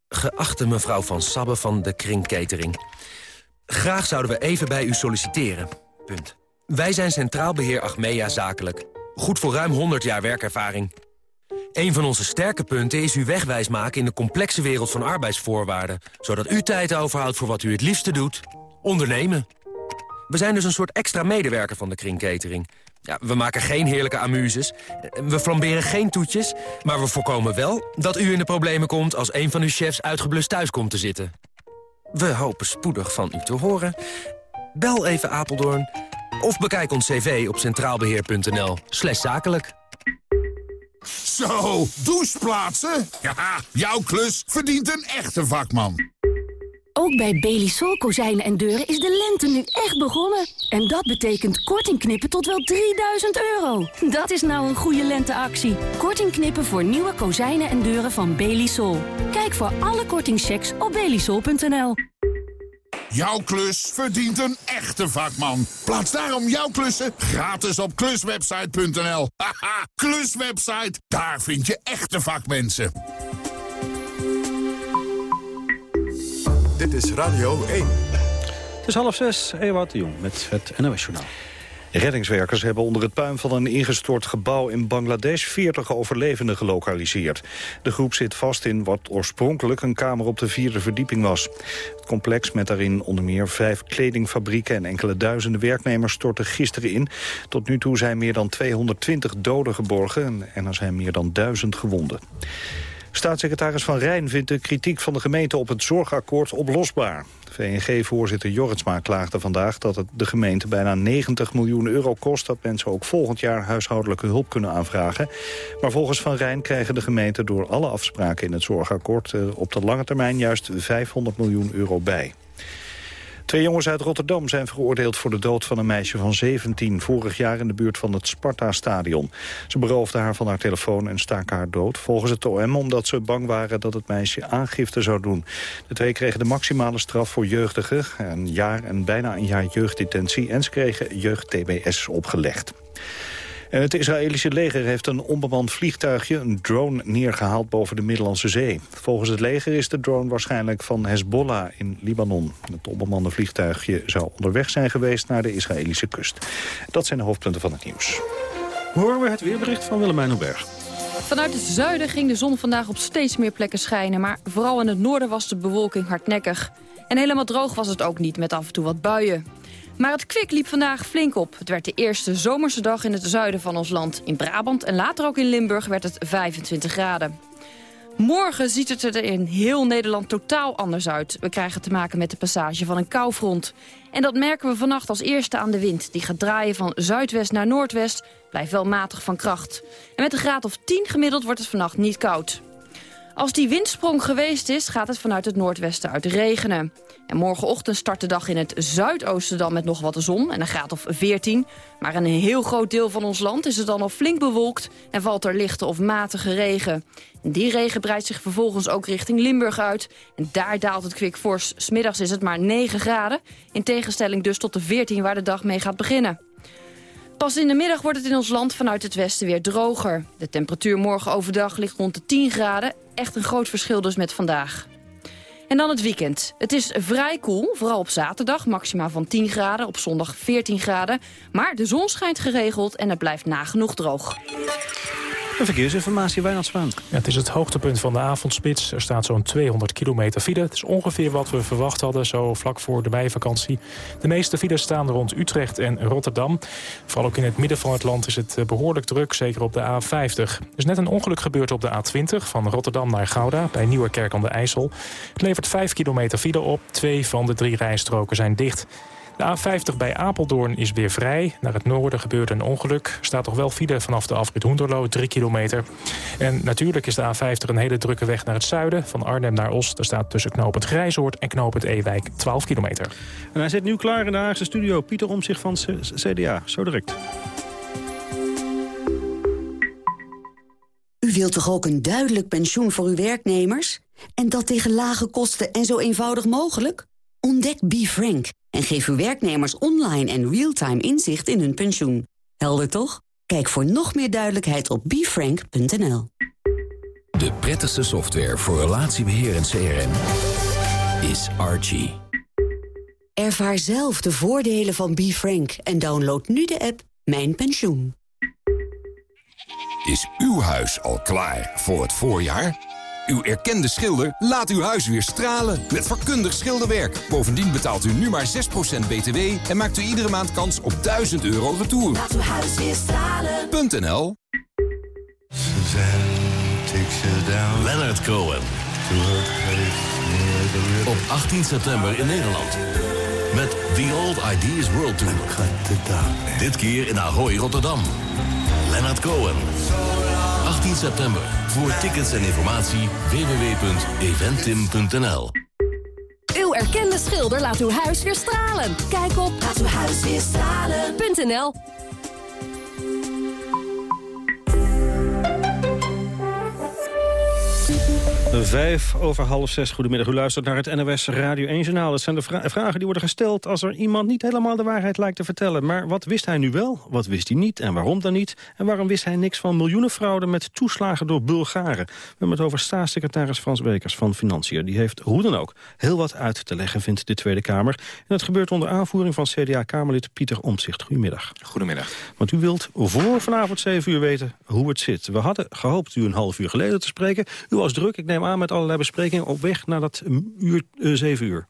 Geachte mevrouw Van Sabbe van de Kring Catering. Graag zouden we even bij u solliciteren. Punt. Wij zijn Centraal Beheer Achmea Zakelijk. Goed voor ruim 100 jaar werkervaring. Een van onze sterke punten is u wegwijs maken in de complexe wereld van arbeidsvoorwaarden. Zodat u tijd overhoudt voor wat u het liefste doet. Ondernemen. We zijn dus een soort extra medewerker van de Kring Catering. Ja, we maken geen heerlijke amuses, we flamberen geen toetjes... maar we voorkomen wel dat u in de problemen komt... als een van uw chefs uitgeblust thuis komt te zitten. We hopen spoedig van u te horen. Bel even Apeldoorn of bekijk ons cv op centraalbeheer.nl slash zakelijk. Zo, doucheplaatsen? [laughs] Ja, jouw klus verdient een echte vakman. Ook bij Belisol kozijnen en deuren is de lente nu echt begonnen. En dat betekent korting knippen tot wel 3000 euro. Dat is nou een goede lenteactie. Korting knippen voor nieuwe kozijnen en deuren van Belisol. Kijk voor alle kortingchecks op belisol.nl. Jouw klus verdient een echte vakman. Plaats daarom jouw klussen gratis op kluswebsite.nl. [laughs] Haha, kluswebsite, daar vind je echte vakmensen. Dit is Radio 1. Het is half zes, Ewout de Jong met het NOS-journaal. Reddingswerkers hebben onder het puin van een ingestort gebouw in Bangladesh 40 overlevenden gelokaliseerd. De groep zit vast in wat oorspronkelijk een kamer op de vierde verdieping was. Het complex met daarin onder meer vijf kledingfabrieken en enkele duizenden werknemers stortte gisteren in. Tot nu toe zijn meer dan 220 doden geborgen en er zijn meer dan duizend gewonden. Staatssecretaris Van Rijn vindt de kritiek van de gemeente op het zorgakkoord oplosbaar. VNG-voorzitter Jorritsma klaagde vandaag dat het de gemeente bijna 90 miljoen euro kost... dat mensen ook volgend jaar huishoudelijke hulp kunnen aanvragen. Maar volgens Van Rijn krijgen de gemeenten door alle afspraken in het zorgakkoord... Eh, op de lange termijn juist 500 miljoen euro bij. Twee jongens uit Rotterdam zijn veroordeeld voor de dood van een meisje van 17... vorig jaar in de buurt van het Sparta-stadion. Ze beroofden haar van haar telefoon en staken haar dood. Volgens het OM omdat ze bang waren dat het meisje aangifte zou doen. De twee kregen de maximale straf voor jeugdigen... een jaar en bijna een jaar jeugddetentie... en ze kregen jeugd-TBS opgelegd. En het Israëlische leger heeft een onbemand vliegtuigje, een drone, neergehaald boven de Middellandse Zee. Volgens het leger is de drone waarschijnlijk van Hezbollah in Libanon. Het onbemande vliegtuigje zou onderweg zijn geweest naar de Israëlische kust. Dat zijn de hoofdpunten van het nieuws. Horen we het weerbericht van Willemijn Hubert. Vanuit het zuiden ging de zon vandaag op steeds meer plekken schijnen... maar vooral in het noorden was de bewolking hardnekkig. En helemaal droog was het ook niet, met af en toe wat buien. Maar het kwik liep vandaag flink op. Het werd de eerste zomerse dag in het zuiden van ons land. In Brabant en later ook in Limburg werd het 25 graden. Morgen ziet het er in heel Nederland totaal anders uit. We krijgen te maken met de passage van een koufront. En dat merken we vannacht als eerste aan de wind. Die gaat draaien van zuidwest naar noordwest, blijft wel matig van kracht. En met een graad of 10 gemiddeld wordt het vannacht niet koud. Als die windsprong geweest is, gaat het vanuit het noordwesten uit regenen. En morgenochtend start de dag in het zuidoosten dan met nog wat zon en een graad of 14. Maar in een heel groot deel van ons land is het dan al flink bewolkt en valt er lichte of matige regen. En die regen breidt zich vervolgens ook richting Limburg uit. En daar daalt het kwik fors. Smiddags is het maar 9 graden, in tegenstelling dus tot de 14 waar de dag mee gaat beginnen. Pas in de middag wordt het in ons land vanuit het westen weer droger. De temperatuur morgen overdag ligt rond de 10 graden. Echt een groot verschil dus met vandaag. En dan het weekend. Het is vrij koel, vooral op zaterdag. Maxima van 10 graden, op zondag 14 graden. Maar de zon schijnt geregeld en het blijft nagenoeg droog. De verkeersinformatie, Wijnand Zwaan. Ja, het is het hoogtepunt van de avondspits. Er staat zo'n 200 kilometer file. Het is ongeveer wat we verwacht hadden, zo vlak voor de meivakantie. De meeste files staan rond Utrecht en Rotterdam. Vooral ook in het midden van het land is het eh, behoorlijk druk, zeker op de A50. Er is net een ongeluk gebeurd op de A20 van Rotterdam naar Gouda... bij Nieuwerkerk aan de IJssel. Het levert 5 kilometer file op. Twee van de drie rijstroken zijn dicht. De A50 bij Apeldoorn is weer vrij. Naar het noorden gebeurde een ongeluk. Er staat toch wel file vanaf de afrit Hoenderloo, 3 kilometer. En natuurlijk is de A50 een hele drukke weg naar het zuiden. Van Arnhem naar Os. Er staat tussen knooppunt Grijzoord en knooppunt Ewijk 12 kilometer. En hij zit nu klaar in de Haagse studio. Pieter Omzicht van CDA. Zo direct. U wilt toch ook een duidelijk pensioen voor uw werknemers? En dat tegen lage kosten en zo eenvoudig mogelijk? Ontdek BeFrank en geef uw werknemers online en real-time inzicht in hun pensioen. Helder toch? Kijk voor nog meer duidelijkheid op befrank.nl. De prettigste software voor relatiebeheer en CRM is Archie. Ervaar zelf de voordelen van BeFrank en download nu de app Mijn Pensioen. Is uw huis al klaar voor het voorjaar? Uw erkende schilder laat uw huis weer stralen met vakkundig schilderwerk. Bovendien betaalt u nu maar 6% btw en maakt u iedere maand kans op 1000 euro retour. Laat uw huis weer stralen. .nl Leonard Cohen. Op 18 september in Nederland. Met The Old Ideas World Tour. Dit keer in Ahoy, Rotterdam. Leonard Cohen. 18 september. Voor tickets en informatie www.eventim.nl Uw erkende schilder laat uw huis weer stralen. Kijk op laatuwhuisweerstralen.nl Vijf over half zes. Goedemiddag, u luistert naar het NOS Radio 1 Journaal. Dat zijn de vra vragen die worden gesteld als er iemand niet helemaal de waarheid lijkt te vertellen. Maar wat wist hij nu wel? Wat wist hij niet? En waarom dan niet? En waarom wist hij niks van miljoenen fraude met toeslagen door Bulgaren? We hebben het over staatssecretaris Frans Wekers van Financiën. Die heeft hoe dan ook heel wat uit te leggen, vindt de Tweede Kamer. En dat gebeurt onder aanvoering van CDA-Kamerlid Pieter Omtzigt. Goedemiddag. Goedemiddag. Want u wilt voor vanavond 7 uur weten hoe het zit. We hadden gehoopt u een half uur geleden te spreken. U was druk, ik neem aan met allerlei besprekingen op weg naar dat uur, uh, 7 uur.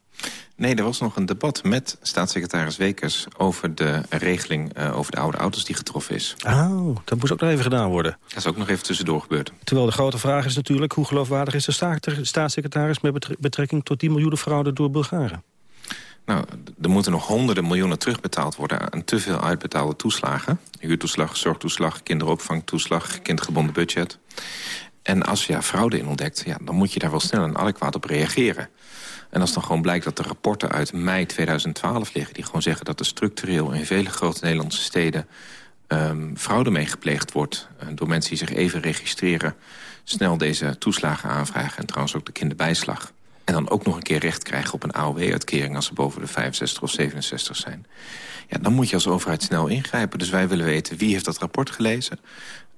Nee, er was nog een debat met staatssecretaris Wekers... over de regeling uh, over de oude auto's die getroffen is. Oh, dat moest ook nog even gedaan worden. Dat is ook nog even tussendoor gebeurd. Terwijl de grote vraag is natuurlijk... hoe geloofwaardig is de staatssecretaris... met betrekking tot die miljoenen fraude door Bulgaren? Nou, er moeten nog honderden miljoenen terugbetaald worden... aan te veel uitbetaalde toeslagen. Huurtoeslag, zorgtoeslag, kinderopvangtoeslag, kindgebonden budget. En als je fraude in ontdekt, ja, dan moet je daar wel snel en adequaat op reageren. En als dan gewoon blijkt dat er rapporten uit mei 2012 liggen... die gewoon zeggen dat er structureel in vele grote Nederlandse steden... Um, fraude mee gepleegd wordt uh, door mensen die zich even registreren... snel deze toeslagen aanvragen en trouwens ook de kinderbijslag... en dan ook nog een keer recht krijgen op een AOW-uitkering... als ze boven de 65 of 67 zijn. Ja, dan moet je als overheid snel ingrijpen. Dus wij willen weten wie heeft dat rapport gelezen...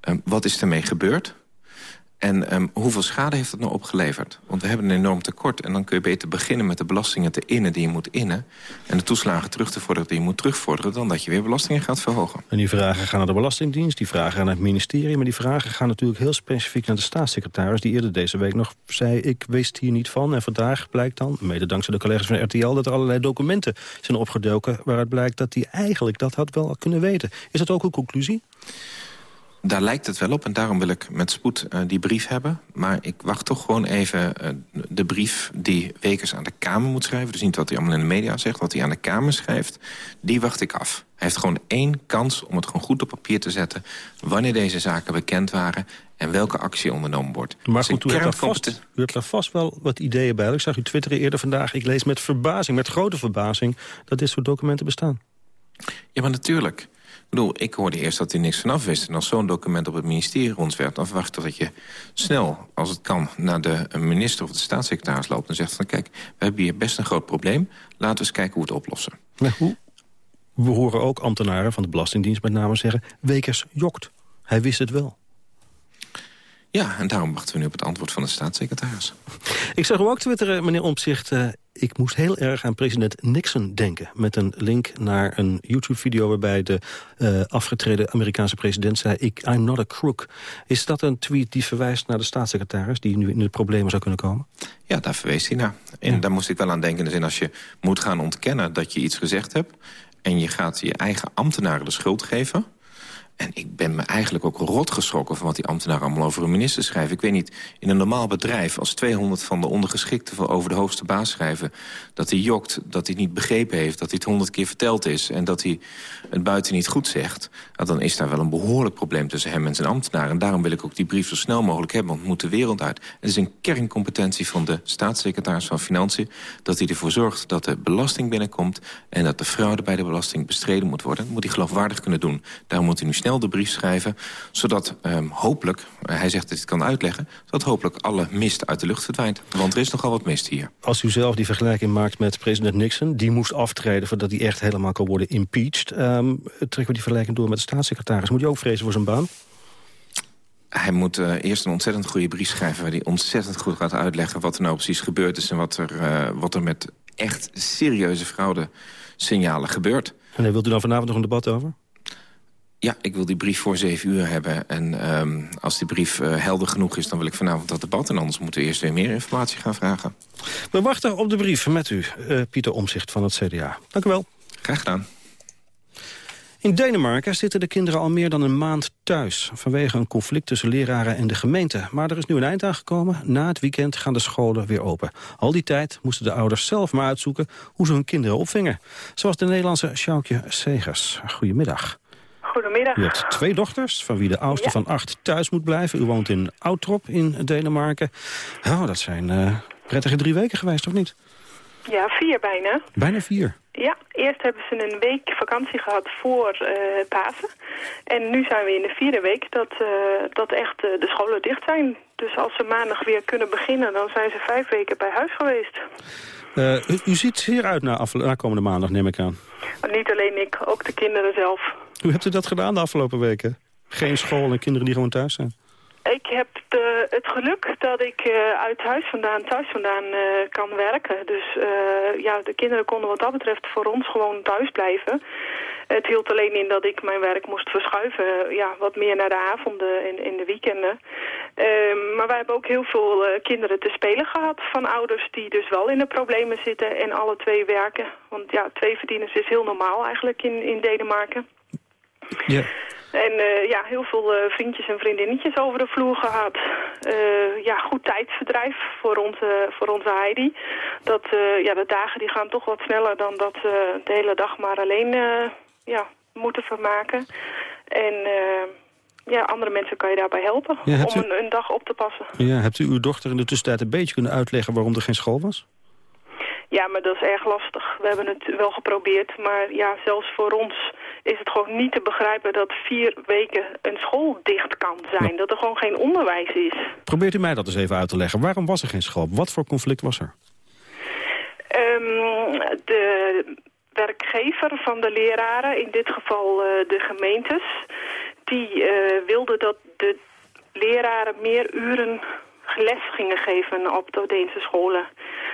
Um, wat is ermee gebeurd... En um, hoeveel schade heeft dat nou opgeleverd? Want we hebben een enorm tekort. En dan kun je beter beginnen met de belastingen te innen die je moet innen... en de toeslagen terug te vorderen die je moet terugvorderen... dan dat je weer belastingen gaat verhogen. En die vragen gaan naar de Belastingdienst, die vragen naar het ministerie... maar die vragen gaan natuurlijk heel specifiek naar de staatssecretaris... die eerder deze week nog zei, ik wist hier niet van. En vandaag blijkt dan, mede dankzij de collega's van RTL... dat er allerlei documenten zijn opgedoken waaruit blijkt dat hij eigenlijk dat had wel kunnen weten. Is dat ook een conclusie? Daar lijkt het wel op en daarom wil ik met spoed uh, die brief hebben. Maar ik wacht toch gewoon even uh, de brief die Wekers aan de Kamer moet schrijven. Dus niet wat hij allemaal in de media zegt, wat hij aan de Kamer schrijft. Die wacht ik af. Hij heeft gewoon één kans om het gewoon goed op papier te zetten... wanneer deze zaken bekend waren en welke actie ondernomen wordt. Maar goed, u hebt, vast, u hebt daar vast wel wat ideeën bij. Ik zag u twitteren eerder vandaag. Ik lees met verbazing, met grote verbazing... dat dit soort documenten bestaan. Ja, maar natuurlijk. Ik bedoel, ik hoorde eerst dat hij niks vanaf wist. En als zo'n document op het ministerie rondwerkt... dan verwacht dat je snel, als het kan, naar de minister of de staatssecretaris loopt... en zegt van kijk, we hebben hier best een groot probleem. Laten we eens kijken hoe we het oplossen. Maar? We horen ook ambtenaren van de Belastingdienst met name zeggen... Wekers jokt. Hij wist het wel. Ja, en daarom wachten we nu op het antwoord van de staatssecretaris. Ik zag u ook twitteren, meneer Omtzigt... Uh, ik moest heel erg aan president Nixon denken... met een link naar een YouTube-video waarbij de uh, afgetreden Amerikaanse president zei... Ik, I'm not a crook. Is dat een tweet die verwijst naar de staatssecretaris... die nu in de problemen zou kunnen komen? Ja, daar verwees hij naar. En ja. daar moest ik wel aan denken in de zin... als je moet gaan ontkennen dat je iets gezegd hebt... en je gaat je eigen ambtenaren de schuld geven... En ik ben me eigenlijk ook rot geschrokken van wat die ambtenaren allemaal over een minister schrijven. Ik weet niet, in een normaal bedrijf, als 200 van de ondergeschikten over de hoogste baas schrijven... dat hij jokt, dat hij niet begrepen heeft, dat hij het honderd keer verteld is... en dat hij het buiten niet goed zegt... Nou, dan is daar wel een behoorlijk probleem tussen hem en zijn ambtenaren. En daarom wil ik ook die brief zo snel mogelijk hebben, want het moet de wereld uit. Het is een kerncompetentie van de staatssecretaris van Financiën... dat hij ervoor zorgt dat de belasting binnenkomt... en dat de fraude bij de belasting bestreden moet worden. Dat moet hij geloofwaardig kunnen doen. Daarom moet hij nu snel snel de brief schrijven... zodat um, hopelijk, uh, hij zegt dat hij het kan uitleggen... zodat hopelijk alle mist uit de lucht verdwijnt. Want er is nogal wat mist hier. Als u zelf die vergelijking maakt met president Nixon... die moest aftreden voordat hij echt helemaal kan worden impeached... Um, trekken we die vergelijking door met de staatssecretaris. Moet hij ook vrezen voor zijn baan? Hij moet uh, eerst een ontzettend goede brief schrijven... waar hij ontzettend goed gaat uitleggen wat er nou precies gebeurd is... en wat er, uh, wat er met echt serieuze fraude signalen gebeurt. En wilt u dan vanavond nog een debat over? Ja, ik wil die brief voor zeven uur hebben. En ehm, als die brief uh, helder genoeg is, dan wil ik vanavond dat debat. En anders moeten we eerst weer meer informatie gaan vragen. We wachten op de brief met u, uh, Pieter Omzicht van het CDA. Dank u wel. Graag gedaan. In Denemarken zitten de kinderen al meer dan een maand thuis... vanwege een conflict tussen leraren en de gemeente. Maar er is nu een eind aangekomen. Na het weekend gaan de scholen weer open. Al die tijd moesten de ouders zelf maar uitzoeken... hoe ze hun kinderen opvingen. Zoals de Nederlandse Sjoukje Segers. Goedemiddag. Goedemiddag. U hebt twee dochters, van wie de oudste van acht thuis moet blijven. U woont in Outrop in Denemarken. Oh, dat zijn uh, prettige drie weken geweest, of niet? Ja, vier bijna. Bijna vier. Ja, eerst hebben ze een week vakantie gehad voor uh, Pasen. En nu zijn we in de vierde week dat, uh, dat echt uh, de scholen dicht zijn. Dus als ze maandag weer kunnen beginnen, dan zijn ze vijf weken bij huis geweest. U, u, ziet zeer uit naar, naar komende maandag, neem ik aan. Niet alleen ik, ook de kinderen zelf. Hoe hebt u dat gedaan de afgelopen weken? Geen school en kinderen die gewoon thuis zijn? Ik heb de, het geluk dat ik uh, uit huis vandaan, thuis vandaan uh, kan werken. Dus ja, de kinderen konden wat dat betreft voor ons gewoon thuis blijven. Het hield alleen in dat ik mijn werk moest verschuiven, ja, wat meer naar de avonden en in de weekenden. Uh, maar wij hebben ook heel veel kinderen te spelen gehad van ouders die dus wel in de problemen zitten en alle twee werken. Want ja, twee verdieners is heel normaal eigenlijk in, in Denemarken. Ja. En uh, ja, heel veel uh, vriendjes en vriendinnetjes over de vloer gehad. Uh, ja, goed tijdsverdrijf voor onze, voor onze Heidi. Dat, ja, de dagen die gaan toch wat sneller dan dat ze de hele dag maar alleen ja, moeten vermaken. En ja, andere mensen kan je daarbij helpen ja, om u... een, een, dag op te passen. Ja, hebt u uw dochter in de tussentijd een beetje kunnen uitleggen waarom er geen school was? Ja, maar dat is erg lastig. We hebben het wel geprobeerd, maar ja, zelfs voor ons is het gewoon niet te begrijpen dat vier weken een school dicht kan zijn. Dat er gewoon geen onderwijs is. Probeert u mij dat eens even uit te leggen. Waarom was er geen school? Wat voor conflict was er? Um, de werkgever van de leraren, in dit geval uh, de gemeentes, die uh, wilde dat de leraren meer uren les gingen geven op de Deense scholen.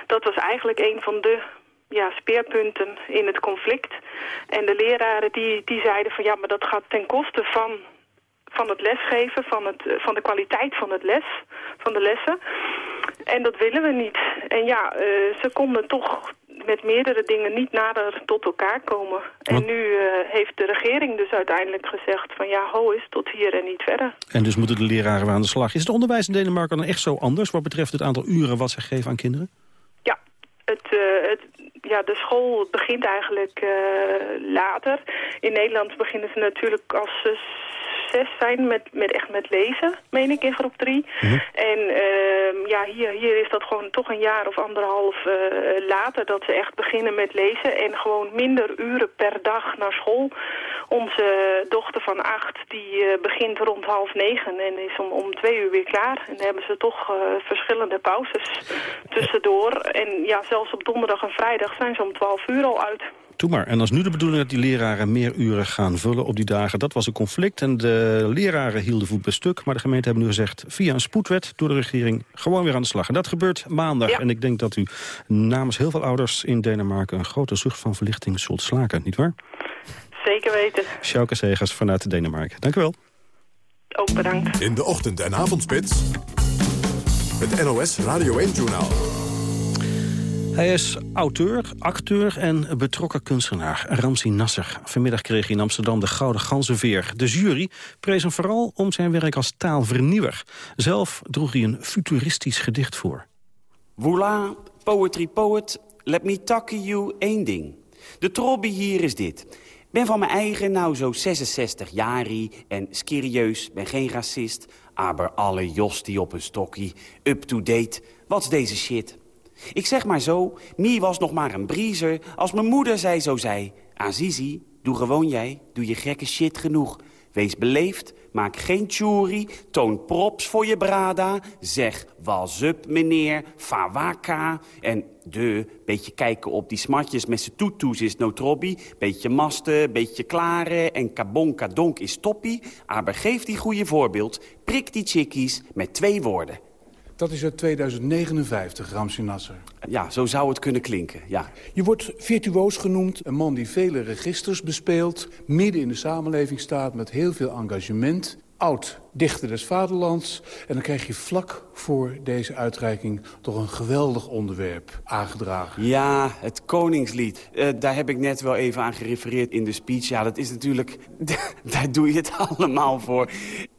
Dat was eigenlijk een van de ja, speerpunten in het conflict. En de leraren die, die zeiden van ja, maar dat gaat ten koste van, van het lesgeven, van, het, van de kwaliteit van het les, van de lessen. En dat willen we niet. En ja, uh, ze konden toch met meerdere dingen niet nader tot elkaar komen. En nu uh, heeft de regering dus uiteindelijk gezegd van ja, ho is tot hier en niet verder. En dus moeten de leraren weer aan de slag. Is het onderwijs in Denemarken dan echt zo anders wat betreft het aantal uren wat ze geven aan kinderen? Het, uh, het, ja, de school begint eigenlijk uh, later. In Nederland beginnen ze natuurlijk als zijn met, met echt met lezen, meen ik, in groep drie. Mhm. Mm -hmm. En uh, ja, hier, hier is dat gewoon toch een jaar of anderhalf uh, later dat ze echt beginnen met lezen. En gewoon minder uren per dag naar school. Onze dochter van acht, die uh, begint rond half negen en is om, om twee uur weer klaar. En dan hebben ze toch verschillende pauzes tussendoor. En ja, zelfs op donderdag en vrijdag zijn ze om twaalf uur al uit. Doe maar. En als nu de bedoeling dat die leraren meer uren gaan vullen op die dagen... dat was een conflict en de leraren hielden voet bij stuk. Maar de gemeente hebben nu gezegd via een spoedwet door de regering gewoon weer aan de slag. En dat gebeurt maandag. Ja. En ik denk dat u namens heel veel ouders in Denemarken... een grote zucht van verlichting zult slaken, nietwaar? Zeker weten. Sjouke Segers vanuit Denemarken. Dank u wel. Ook bedankt. In de ochtend- en avondspits. Het NOS Radio 1-journaal. Hij is auteur, acteur en betrokken kunstenaar, Ramsi Nasser. Vanmiddag kreeg hij in Amsterdam de Gouden Ganzenveer. De jury prees hem vooral om zijn werk als taalvernieuwer. Zelf droeg hij een futuristisch gedicht voor. Voilà, poetry poet, let me talk you één ding. De trobby hier is dit. Ben van mijn eigen nou zo 66 jari en serieus, ben geen racist. Aber alle jos die op een stokkie, up-to-date, wat's deze shit? Ik zeg maar zo, Mie was nog maar een briezer als mijn moeder zei zo zei. Azizi, doe gewoon jij, doe je gekke shit genoeg. Wees beleefd, maak geen tjoeri, toon props voor je brada. Zeg, walsup meneer, fawaka. En de, beetje kijken op die smartjes met z'n toetoes is no trobby. Beetje masten, beetje klaren en kabon kadonk is toppie. Aber geef die goede voorbeeld, prik die chickies met twee woorden. Dat is uit 2059, Ramsi Nasser. Ja, zo zou het kunnen klinken, ja. Je wordt virtuoos genoemd, een man die vele registers bespeelt... midden in de samenleving staat met heel veel engagement oud dichter des vaderlands. En dan krijg je vlak voor deze uitreiking toch een geweldig onderwerp aangedragen. Ja, het Koningslied. Uh, daar heb ik net wel even aan gerefereerd in de speech. Ja, dat is natuurlijk... [laughs] daar doe je het [laughs] allemaal voor.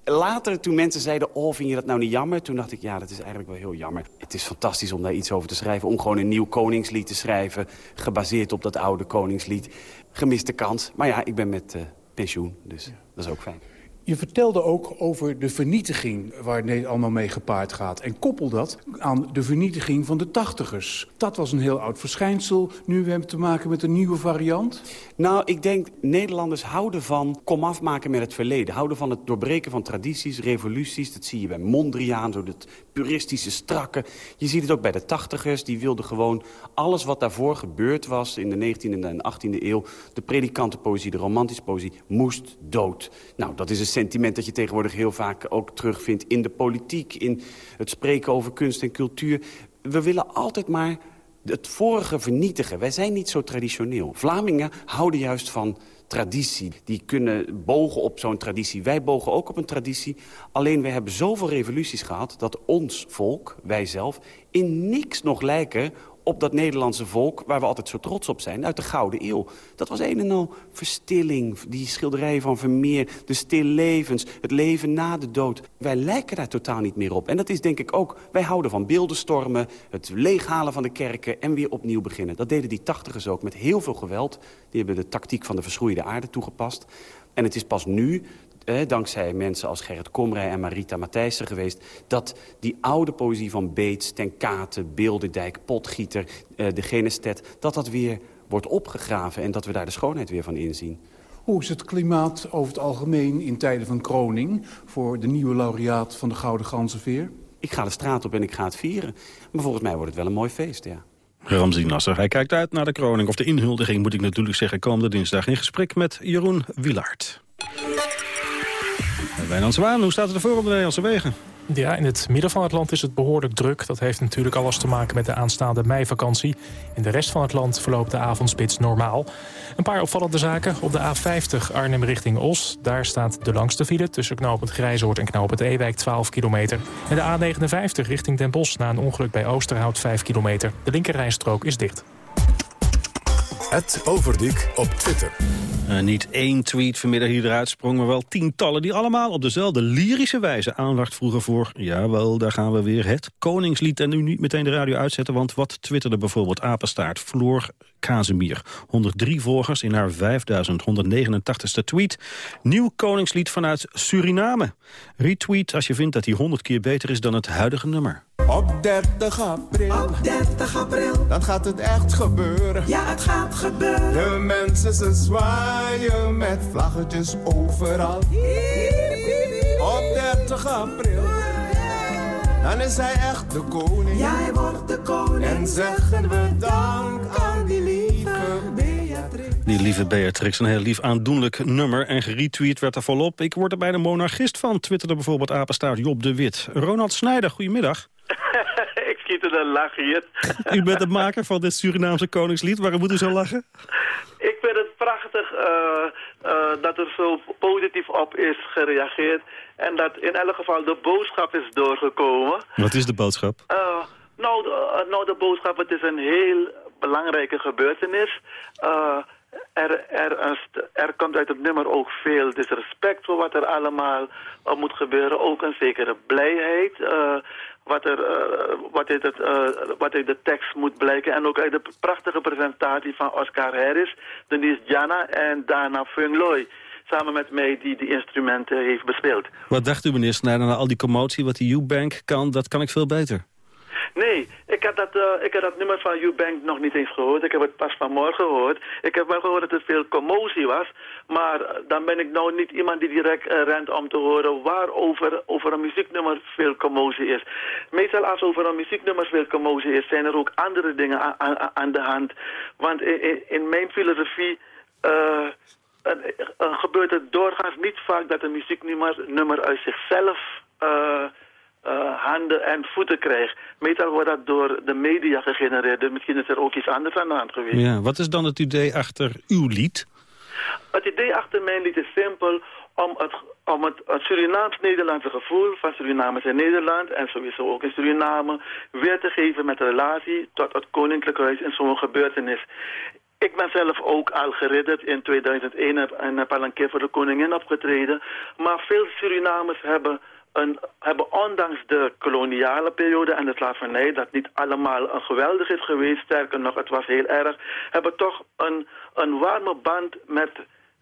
Later, toen mensen zeiden, oh, vind je dat nou niet jammer? Toen dacht ik, ja, dat is eigenlijk wel heel jammer. Het is fantastisch om daar iets over te schrijven. Om gewoon een nieuw Koningslied te schrijven. Gebaseerd op dat oude Koningslied. Gemiste kans. Maar ja, ik ben met uh, pensioen, dus dat is ook fijn. Je vertelde ook over de vernietiging waar het allemaal mee gepaard gaat. En koppel dat aan de vernietiging van de tachtigers. Dat was een heel oud verschijnsel. Nu hebben we te maken met een nieuwe variant. Nou, ik denk Nederlanders houden van komaf maken met het verleden. Houden van het doorbreken van tradities, revoluties. Dat zie je bij Mondriaan, zo het puristische strakke. Je ziet het ook bij de tachtigers. Die wilden gewoon alles wat daarvoor gebeurd was in de 19e en 18e eeuw... de predikantenpoëzie, de romantische poëzie, moest dood. Nou, dat is een sentiment dat je tegenwoordig heel vaak ook terugvindt... in de politiek, in het spreken over kunst en cultuur. We willen altijd maar het vorige vernietigen. Wij zijn niet zo traditioneel. Vlamingen houden juist van traditie. Die kunnen bogen op zo'n traditie. Wij bogen ook op een traditie. Alleen we hebben zoveel revoluties gehad... dat ons volk, wij zelf, in niks nog lijken op dat Nederlandse volk... waar we altijd zo trots op zijn, uit de Gouden Eeuw. Dat was een en al verstilling, die schilderijen van Vermeer... de stillevens, het leven na de dood. Wij lijken daar totaal niet meer op. En dat is denk ik ook, wij houden van beeldenstormen... het leeghalen van de kerken en weer opnieuw beginnen. Dat deden die tachtigers ook met heel veel geweld. Die hebben de tactiek van de verschroeide aarde toegepast. En het is pas nu eh, dankzij mensen als Gerrit Komrij en Marita Matthijssen geweest... dat die oude poëzie van Beets, Ten Kate, Beeldendijk, Potgieter, eh, de Genestet... dat dat weer wordt opgegraven en dat we daar de schoonheid weer van inzien. Hoe is het klimaat over het algemeen in tijden van kroning... voor de nieuwe laureaat van de Gouden Ganzenveer? Ik ga de straat op en ik ga het vieren. Maar volgens mij wordt het wel een mooi feest, ja. Ramzi Nasser, hij kijkt uit naar de kroning. Of de inhuldiging, moet ik natuurlijk zeggen, komende dinsdag... in gesprek met Jeroen Wilaert. Wijnand Zwaan, hoe staat het ervoor op de Nederlandse wegen? Ja, in het midden van het land is het behoorlijk druk. Dat heeft natuurlijk alles te maken met de aanstaande meivakantie. In de rest van het land verloopt de avondspits normaal. Een paar opvallende zaken. Op de A50 Arnhem richting Os. Daar staat de langste file tussen knooppunt Grijzoord en knooppunt Ewijk 12 kilometer. En de A59 richting Den Bosch na een ongeluk bij Oosterhout 5 kilometer. De linkerrijstrook is dicht. Het Overdiek op Twitter. Uh, niet één tweet vanmiddag hier eruit sprong, maar wel tientallen... die allemaal op dezelfde lyrische wijze aandacht vroegen voor... jawel, daar gaan we weer, het Koningslied. En nu niet meteen de radio uitzetten, want wat twitterde bijvoorbeeld Apenstaart Floor Kazemier. 103 volgers in haar 5189ste tweet. Nieuw Koningslied vanuit Suriname. Retweet als je vindt dat hij 100 keer beter is dan het huidige nummer. Op 30 april. Op 30 april. Dan gaat het echt gebeuren. Ja, het gaat gebeuren. De mensen ze zwaaien met vlaggetjes overal. Op 30 april. Dan is hij echt de koning. Ja, hij wordt de koning. En zeggen we dank aan die lieve. Die lieve Beatrix, een heel lief aandoenlijk nummer. En geretweet werd er volop. Ik word er bij de monarchist van, twitterde bijvoorbeeld apenstaart Job de Wit. Ronald Snijder, goedemiddag. [laughs] ik schiet er een lach hier. u bent de maker van dit Surinaamse koningslied. Waarom moet u zo lachen? Ik vind het prachtig uh, uh, dat er zo positief op is gereageerd. En dat in elk geval de boodschap is doorgekomen. Wat is de boodschap? Uh, nou, de, nou, de boodschap, het is een heel belangrijke gebeurtenis. Er, er, er, komt uit het nummer ook veel disrespect voor wat er allemaal uh, moet gebeuren. Ook een zekere blijheid. Uh, wat, er, uh, wat, uit het, wat de tekst moet blijken. En ook uit de prachtige presentatie van Oscar Harris, Denise Jana en Dana Fung Loy samen met mij die die instrumenten heeft bespeeld. Wat dacht u minister, na al die commotie, wat de U-Bank kan, dat kan ik veel beter? Nee, ik heb, dat, uh, ik heb dat nummer van U-Bank nog niet eens gehoord. Ik heb het pas vanmorgen gehoord. Ik heb wel gehoord dat er veel commotie was. Maar dan ben ik nou niet iemand die direct uh, rent om te horen waarover over een muzieknummer veel commotie is. Meestal als over een muzieknummer veel commotie is, zijn er ook andere dingen aan, aan de hand. Want in, in, mijn filosofie... Gebeurt het doorgaans niet vaak dat een muzieknummer nummer uit zichzelf uh, handen en voeten krijgt. Meestal wordt dat door de media gegenereerd. Dus misschien is er ook iets anders aan de hand geweest. Ja, wat is dan het idee achter uw lied? Het idee achter mijn lied is simpel om het, om het, het Surinaams-Nederlandse gevoel van Surinamers in Nederland en sowieso ook in Suriname weer te geven met relatie tot het Koninklijk Huis in zo'n gebeurtenis. Ik ben zelf ook al geridderd in 2001 en heb al een keer voor de koningin opgetreden. Maar veel Surinamers hebben, een, hebben ondanks de koloniale periode en de slavernij, dat niet allemaal een geweldig is geweest, sterker nog, het was heel erg, hebben toch een, een warme band met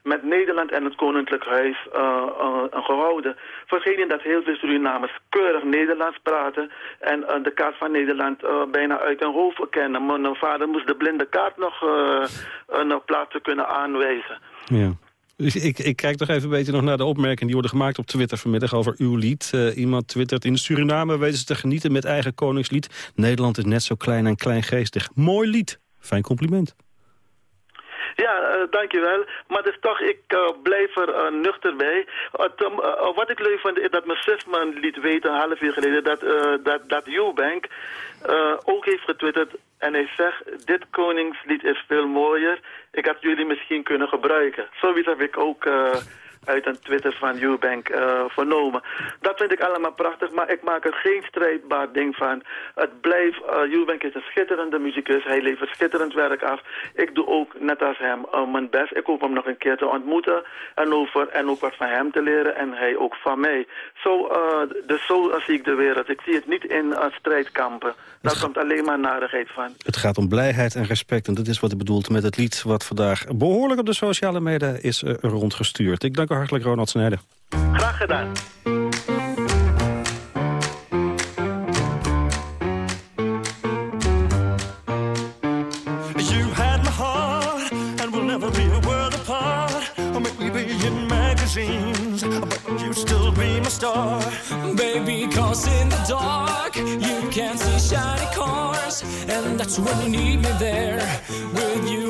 met Nederland en het Koninklijk Huis uh, uh, gehouden. Vergeet dat heel veel Surinamers keurig Nederlands praten... en uh, de kaart van Nederland bijna uit hun hoofd kennen. Mijn vader moest de blinde kaart nog een plaats kunnen aanwijzen. Ja. Dus ik, ik kijk toch even een beetje nog naar de opmerkingen... die worden gemaakt op Twitter vanmiddag over uw lied. iemand twittert in Suriname weten ze te genieten met eigen koningslied. Nederland is net zo klein en kleingeestig. Mooi lied. Fijn compliment. Ja, uh, dankjewel. Maar dus toch, ik uh, blijf er nuchter bij. Um, wat ik leuk vond is dat mijn zus me liet weten, een half uur geleden, dat, dat, dat ook heeft getwitterd. En hij zegt, dit koningslied is veel mooier. Ik had jullie misschien kunnen gebruiken. Zoiets heb ik ook uit een Twitter van Eubank uh, vernomen. Dat vind ik allemaal prachtig, maar ik maak er geen strijdbaar ding van. Het blijft, uh, Eubank is een schitterende muzikus, hij levert schitterend werk af. Ik doe ook, net als hem, uh, mijn best. Ik hoop hem nog een keer te ontmoeten en, over, en ook wat van hem te leren en hij ook van mij. Zo, dus zo zie ik de wereld. Ik zie het niet in strijdkampen. Daar komt alleen maar narigheid van. Het gaat om blijheid en respect en dat is wat ik bedoelt met het lied... wat vandaag behoorlijk op de sociale media is rondgestuurd. Ik dank hartelijk, Ronald Snijder. Graag gedaan. You had my heart and we'll never be a world apart. Or maybe in magazines, but you still be my star. Baby, cause in the dark you can't see shiny cars. And that's when you need me there. With you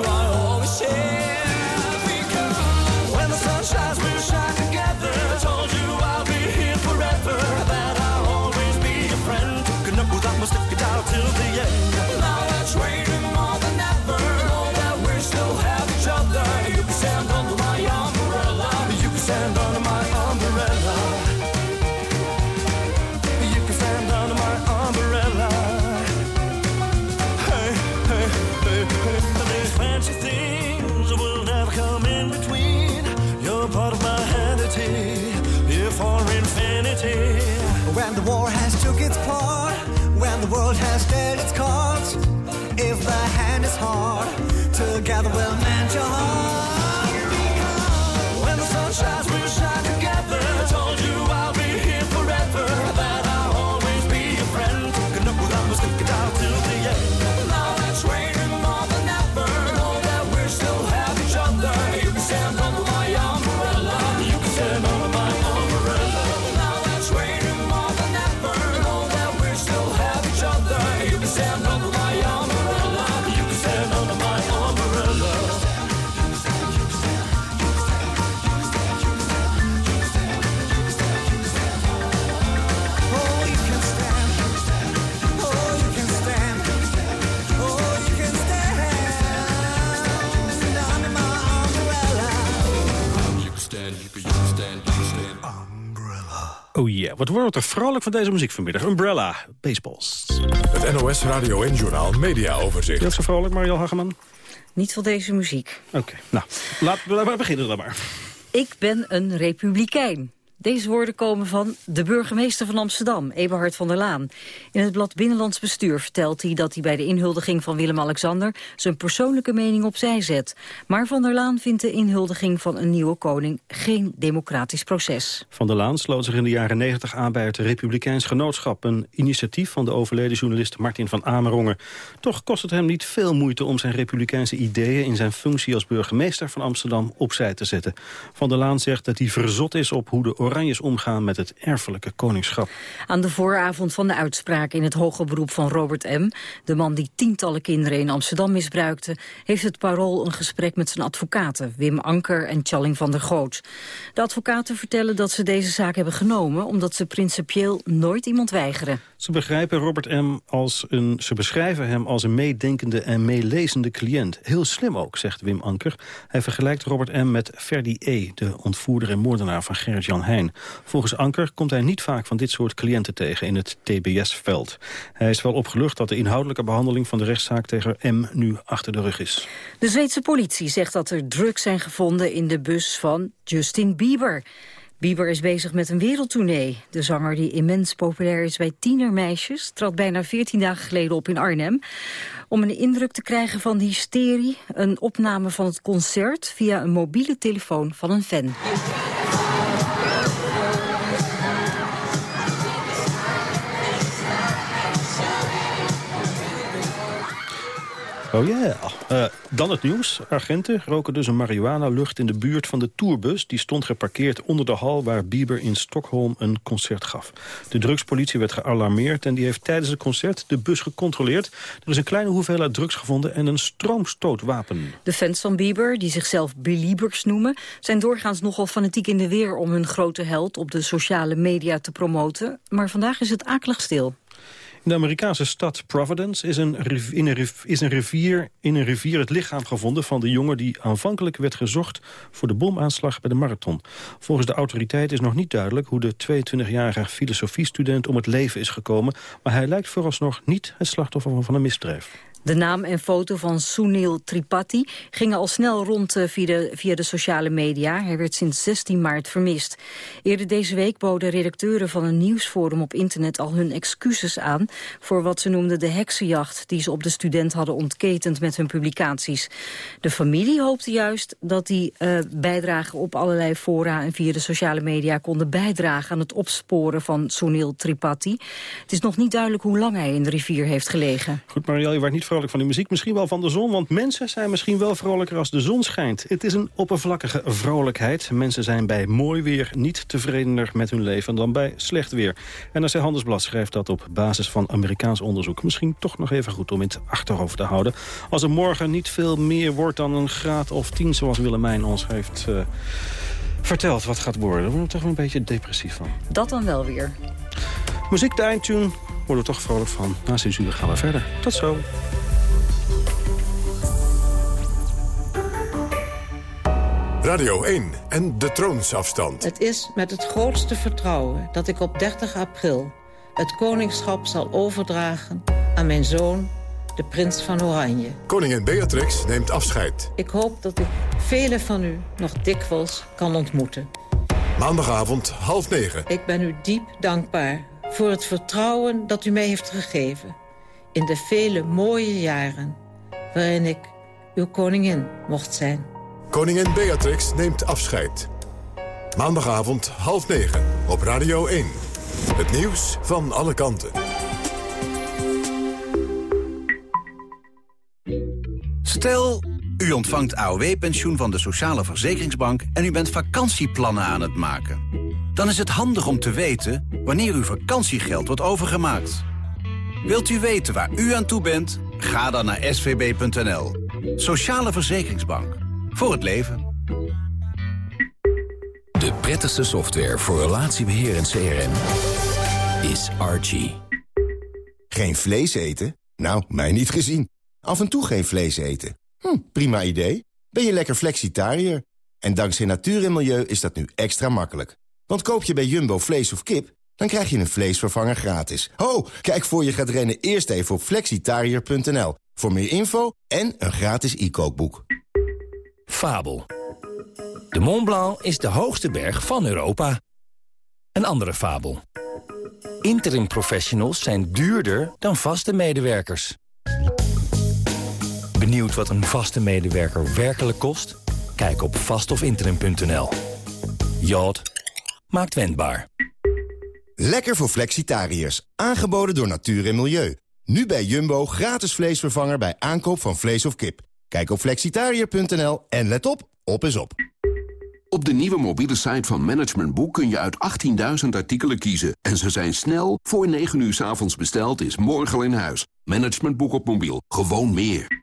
Oh yeah, wat wordt er vrolijk van deze muziek vanmiddag. Umbrella, baseballs. Het NOS Radio en Journal Media Overzicht. Ook zo vrolijk, Mariel Hageman? Niet van deze muziek. Oké, nou, laten we beginnen dan maar. Ik ben een republikein. Deze woorden komen van de burgemeester van Amsterdam, Eberhard van der Laan. In het blad Binnenlands Bestuur vertelt hij dat hij bij de inhuldiging van Willem-Alexander zijn persoonlijke mening opzij zet. Maar van der Laan vindt de inhuldiging van een nieuwe koning geen democratisch proces. Van der Laan sloot zich in de jaren 90 aan bij het Republikeins Genootschap... een initiatief van de overleden journalist Martin van Amerongen. Toch kost het hem niet veel moeite om zijn republikeinse ideeën... in zijn functie als burgemeester van Amsterdam opzij te zetten. Van der Laan zegt dat hij verzot is op hoe de Omgaan met het erfelijke koningschap. Aan de vooravond van de uitspraak in het hoger beroep van Robert M., de man die tientallen kinderen in Amsterdam misbruikte, heeft het parool een gesprek met zijn advocaten, Wim Anker en Challing van der Goot. De advocaten vertellen dat ze deze zaak hebben genomen omdat ze principieel nooit iemand weigeren. Ze begrijpen Robert M. als een, ze beschrijven hem als een meedenkende en meelezende cliënt. Heel slim ook, zegt Wim Anker. Hij vergelijkt Robert M. met Ferdi E., de ontvoerder en moordenaar van Gerrit-Jan Heijn. Volgens Anker komt hij niet vaak van dit soort cliënten tegen in het TBS-veld. Hij is wel opgelucht dat de inhoudelijke behandeling van de rechtszaak tegen M. nu achter de rug is. De Zweedse politie zegt dat er drugs zijn gevonden in de bus van Justin Bieber. Bieber is bezig met een wereldtournee. De zanger die immens populair is bij tienermeisjes... trad bijna 14 dagen geleden op in Arnhem. Om een indruk te krijgen van de hysterie... een opname van het concert via een mobiele telefoon van een fan. Oh ja. Eh, dan het nieuws. Agenten roken dus een marihuana-lucht in de buurt van de tourbus. Die stond geparkeerd onder de hal waar Bieber in Stockholm een concert gaf. De drugspolitie werd gealarmeerd en die heeft tijdens het concert de bus gecontroleerd. Er is een kleine hoeveelheid drugs gevonden en een stroomstootwapen. De fans van Bieber, die zichzelf Beliebers noemen... zijn doorgaans nogal fanatiek in de weer om hun grote held op de sociale media te promoten. Maar vandaag is het akelig stil. De Amerikaanse stad Providence is een rivier, in een rivier het lichaam gevonden van de jongen die aanvankelijk werd gezocht voor de bomaanslag bij de marathon. Volgens de autoriteit is nog niet duidelijk hoe de 22-jarige filosofiestudent om het leven is gekomen, maar hij lijkt vooralsnog niet het slachtoffer van een misdrijf. De naam en foto van Sunil Tripathi gingen al snel rond eh, via de, via de sociale media. Hij werd sinds 16 maart vermist. Eerder deze week boden redacteuren van een nieuwsforum op internet al hun excuses aan voor wat ze noemden de heksenjacht die ze op de student hadden ontketend met hun publicaties. De familie hoopte juist dat die uh, bijdragen op allerlei fora en via de sociale media konden bijdragen aan het opsporen van Sunil Tripathi. Het is nog niet duidelijk hoe lang hij in de rivier heeft gelegen. Goed, Marielle, je werd niet vrolijk van de muziek, misschien wel van de zon. Want mensen zijn misschien wel vrolijker als de zon schijnt. Het is een oppervlakkige vrolijkheid. Mensen zijn bij mooi weer niet tevredener met hun leven dan bij slecht weer. En NRC Handelsblad schrijft dat op basis van Amerikaans onderzoek. Misschien toch nog even goed om in het achterhoofd te houden. Als er morgen niet veel meer wordt dan een graad of tien, zoals Willemijn ons heeft... Uh, verteld wat gaat worden. Daar word ik toch een beetje depressief van. Dat dan wel weer. Muziek, de eindtune, worden we toch vrolijk van. Na zes uur gaan we verder. Tot zo. Radio 1 en de troonsafstand. Het is met het grootste vertrouwen dat ik op 30 april... het koningschap zal overdragen aan mijn zoon, de prins van Oranje. Koningin Beatrix neemt afscheid. Ik hoop dat ik velen van u nog dikwijls kan ontmoeten. Maandagavond half negen. Ik ben u diep dankbaar voor het vertrouwen dat u mij heeft gegeven... in de vele mooie jaren waarin ik uw koningin mocht zijn. Koningin Beatrix neemt afscheid. Maandagavond half negen op Radio 1. Het nieuws van alle kanten. Stel, u ontvangt AOW-pensioen van de Sociale Verzekeringsbank... en u bent vakantieplannen aan het maken. Dan is het handig om te weten wanneer uw vakantiegeld wordt overgemaakt. Wilt u weten waar u aan toe bent? Ga dan naar svb.nl. Sociale Verzekeringsbank. Voor het leven. De prettigste software voor relatiebeheer en CRM is Archie. Geen vlees eten? Nou, mij niet gezien. Af en toe geen vlees eten. Hm, prima idee. Ben je lekker flexitariër? En dankzij natuur en milieu is dat nu extra makkelijk. Want koop je bij Jumbo vlees of kip, dan krijg je een vleesvervanger gratis. Ho, kijk voor je gaat rennen eerst even op flexitariër.nl. Voor meer info en een gratis e-kookboek. Fabel. De Mont Blanc is de hoogste berg van Europa. Een andere fabel. Interim professionals zijn duurder dan vaste medewerkers. Benieuwd wat een vaste medewerker werkelijk kost? Kijk op vastofinterim.nl. Jod maakt wendbaar. Lekker voor flexitariërs. Aangeboden door Natuur en Milieu. Nu bij Jumbo gratis vleesvervanger bij aankoop van vlees of kip. Kijk op flexitariër.nl en let op, op is op. Op de nieuwe mobiele site van Management Boek kun je uit 18.000 artikelen kiezen. En ze zijn snel, voor 9 uur s avonds besteld, is morgen al in huis. Management Boek op mobiel, gewoon meer.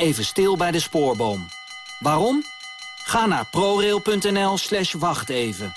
Even stil bij de spoorboom. Waarom? Ga naar prorail.nl slash wacht even.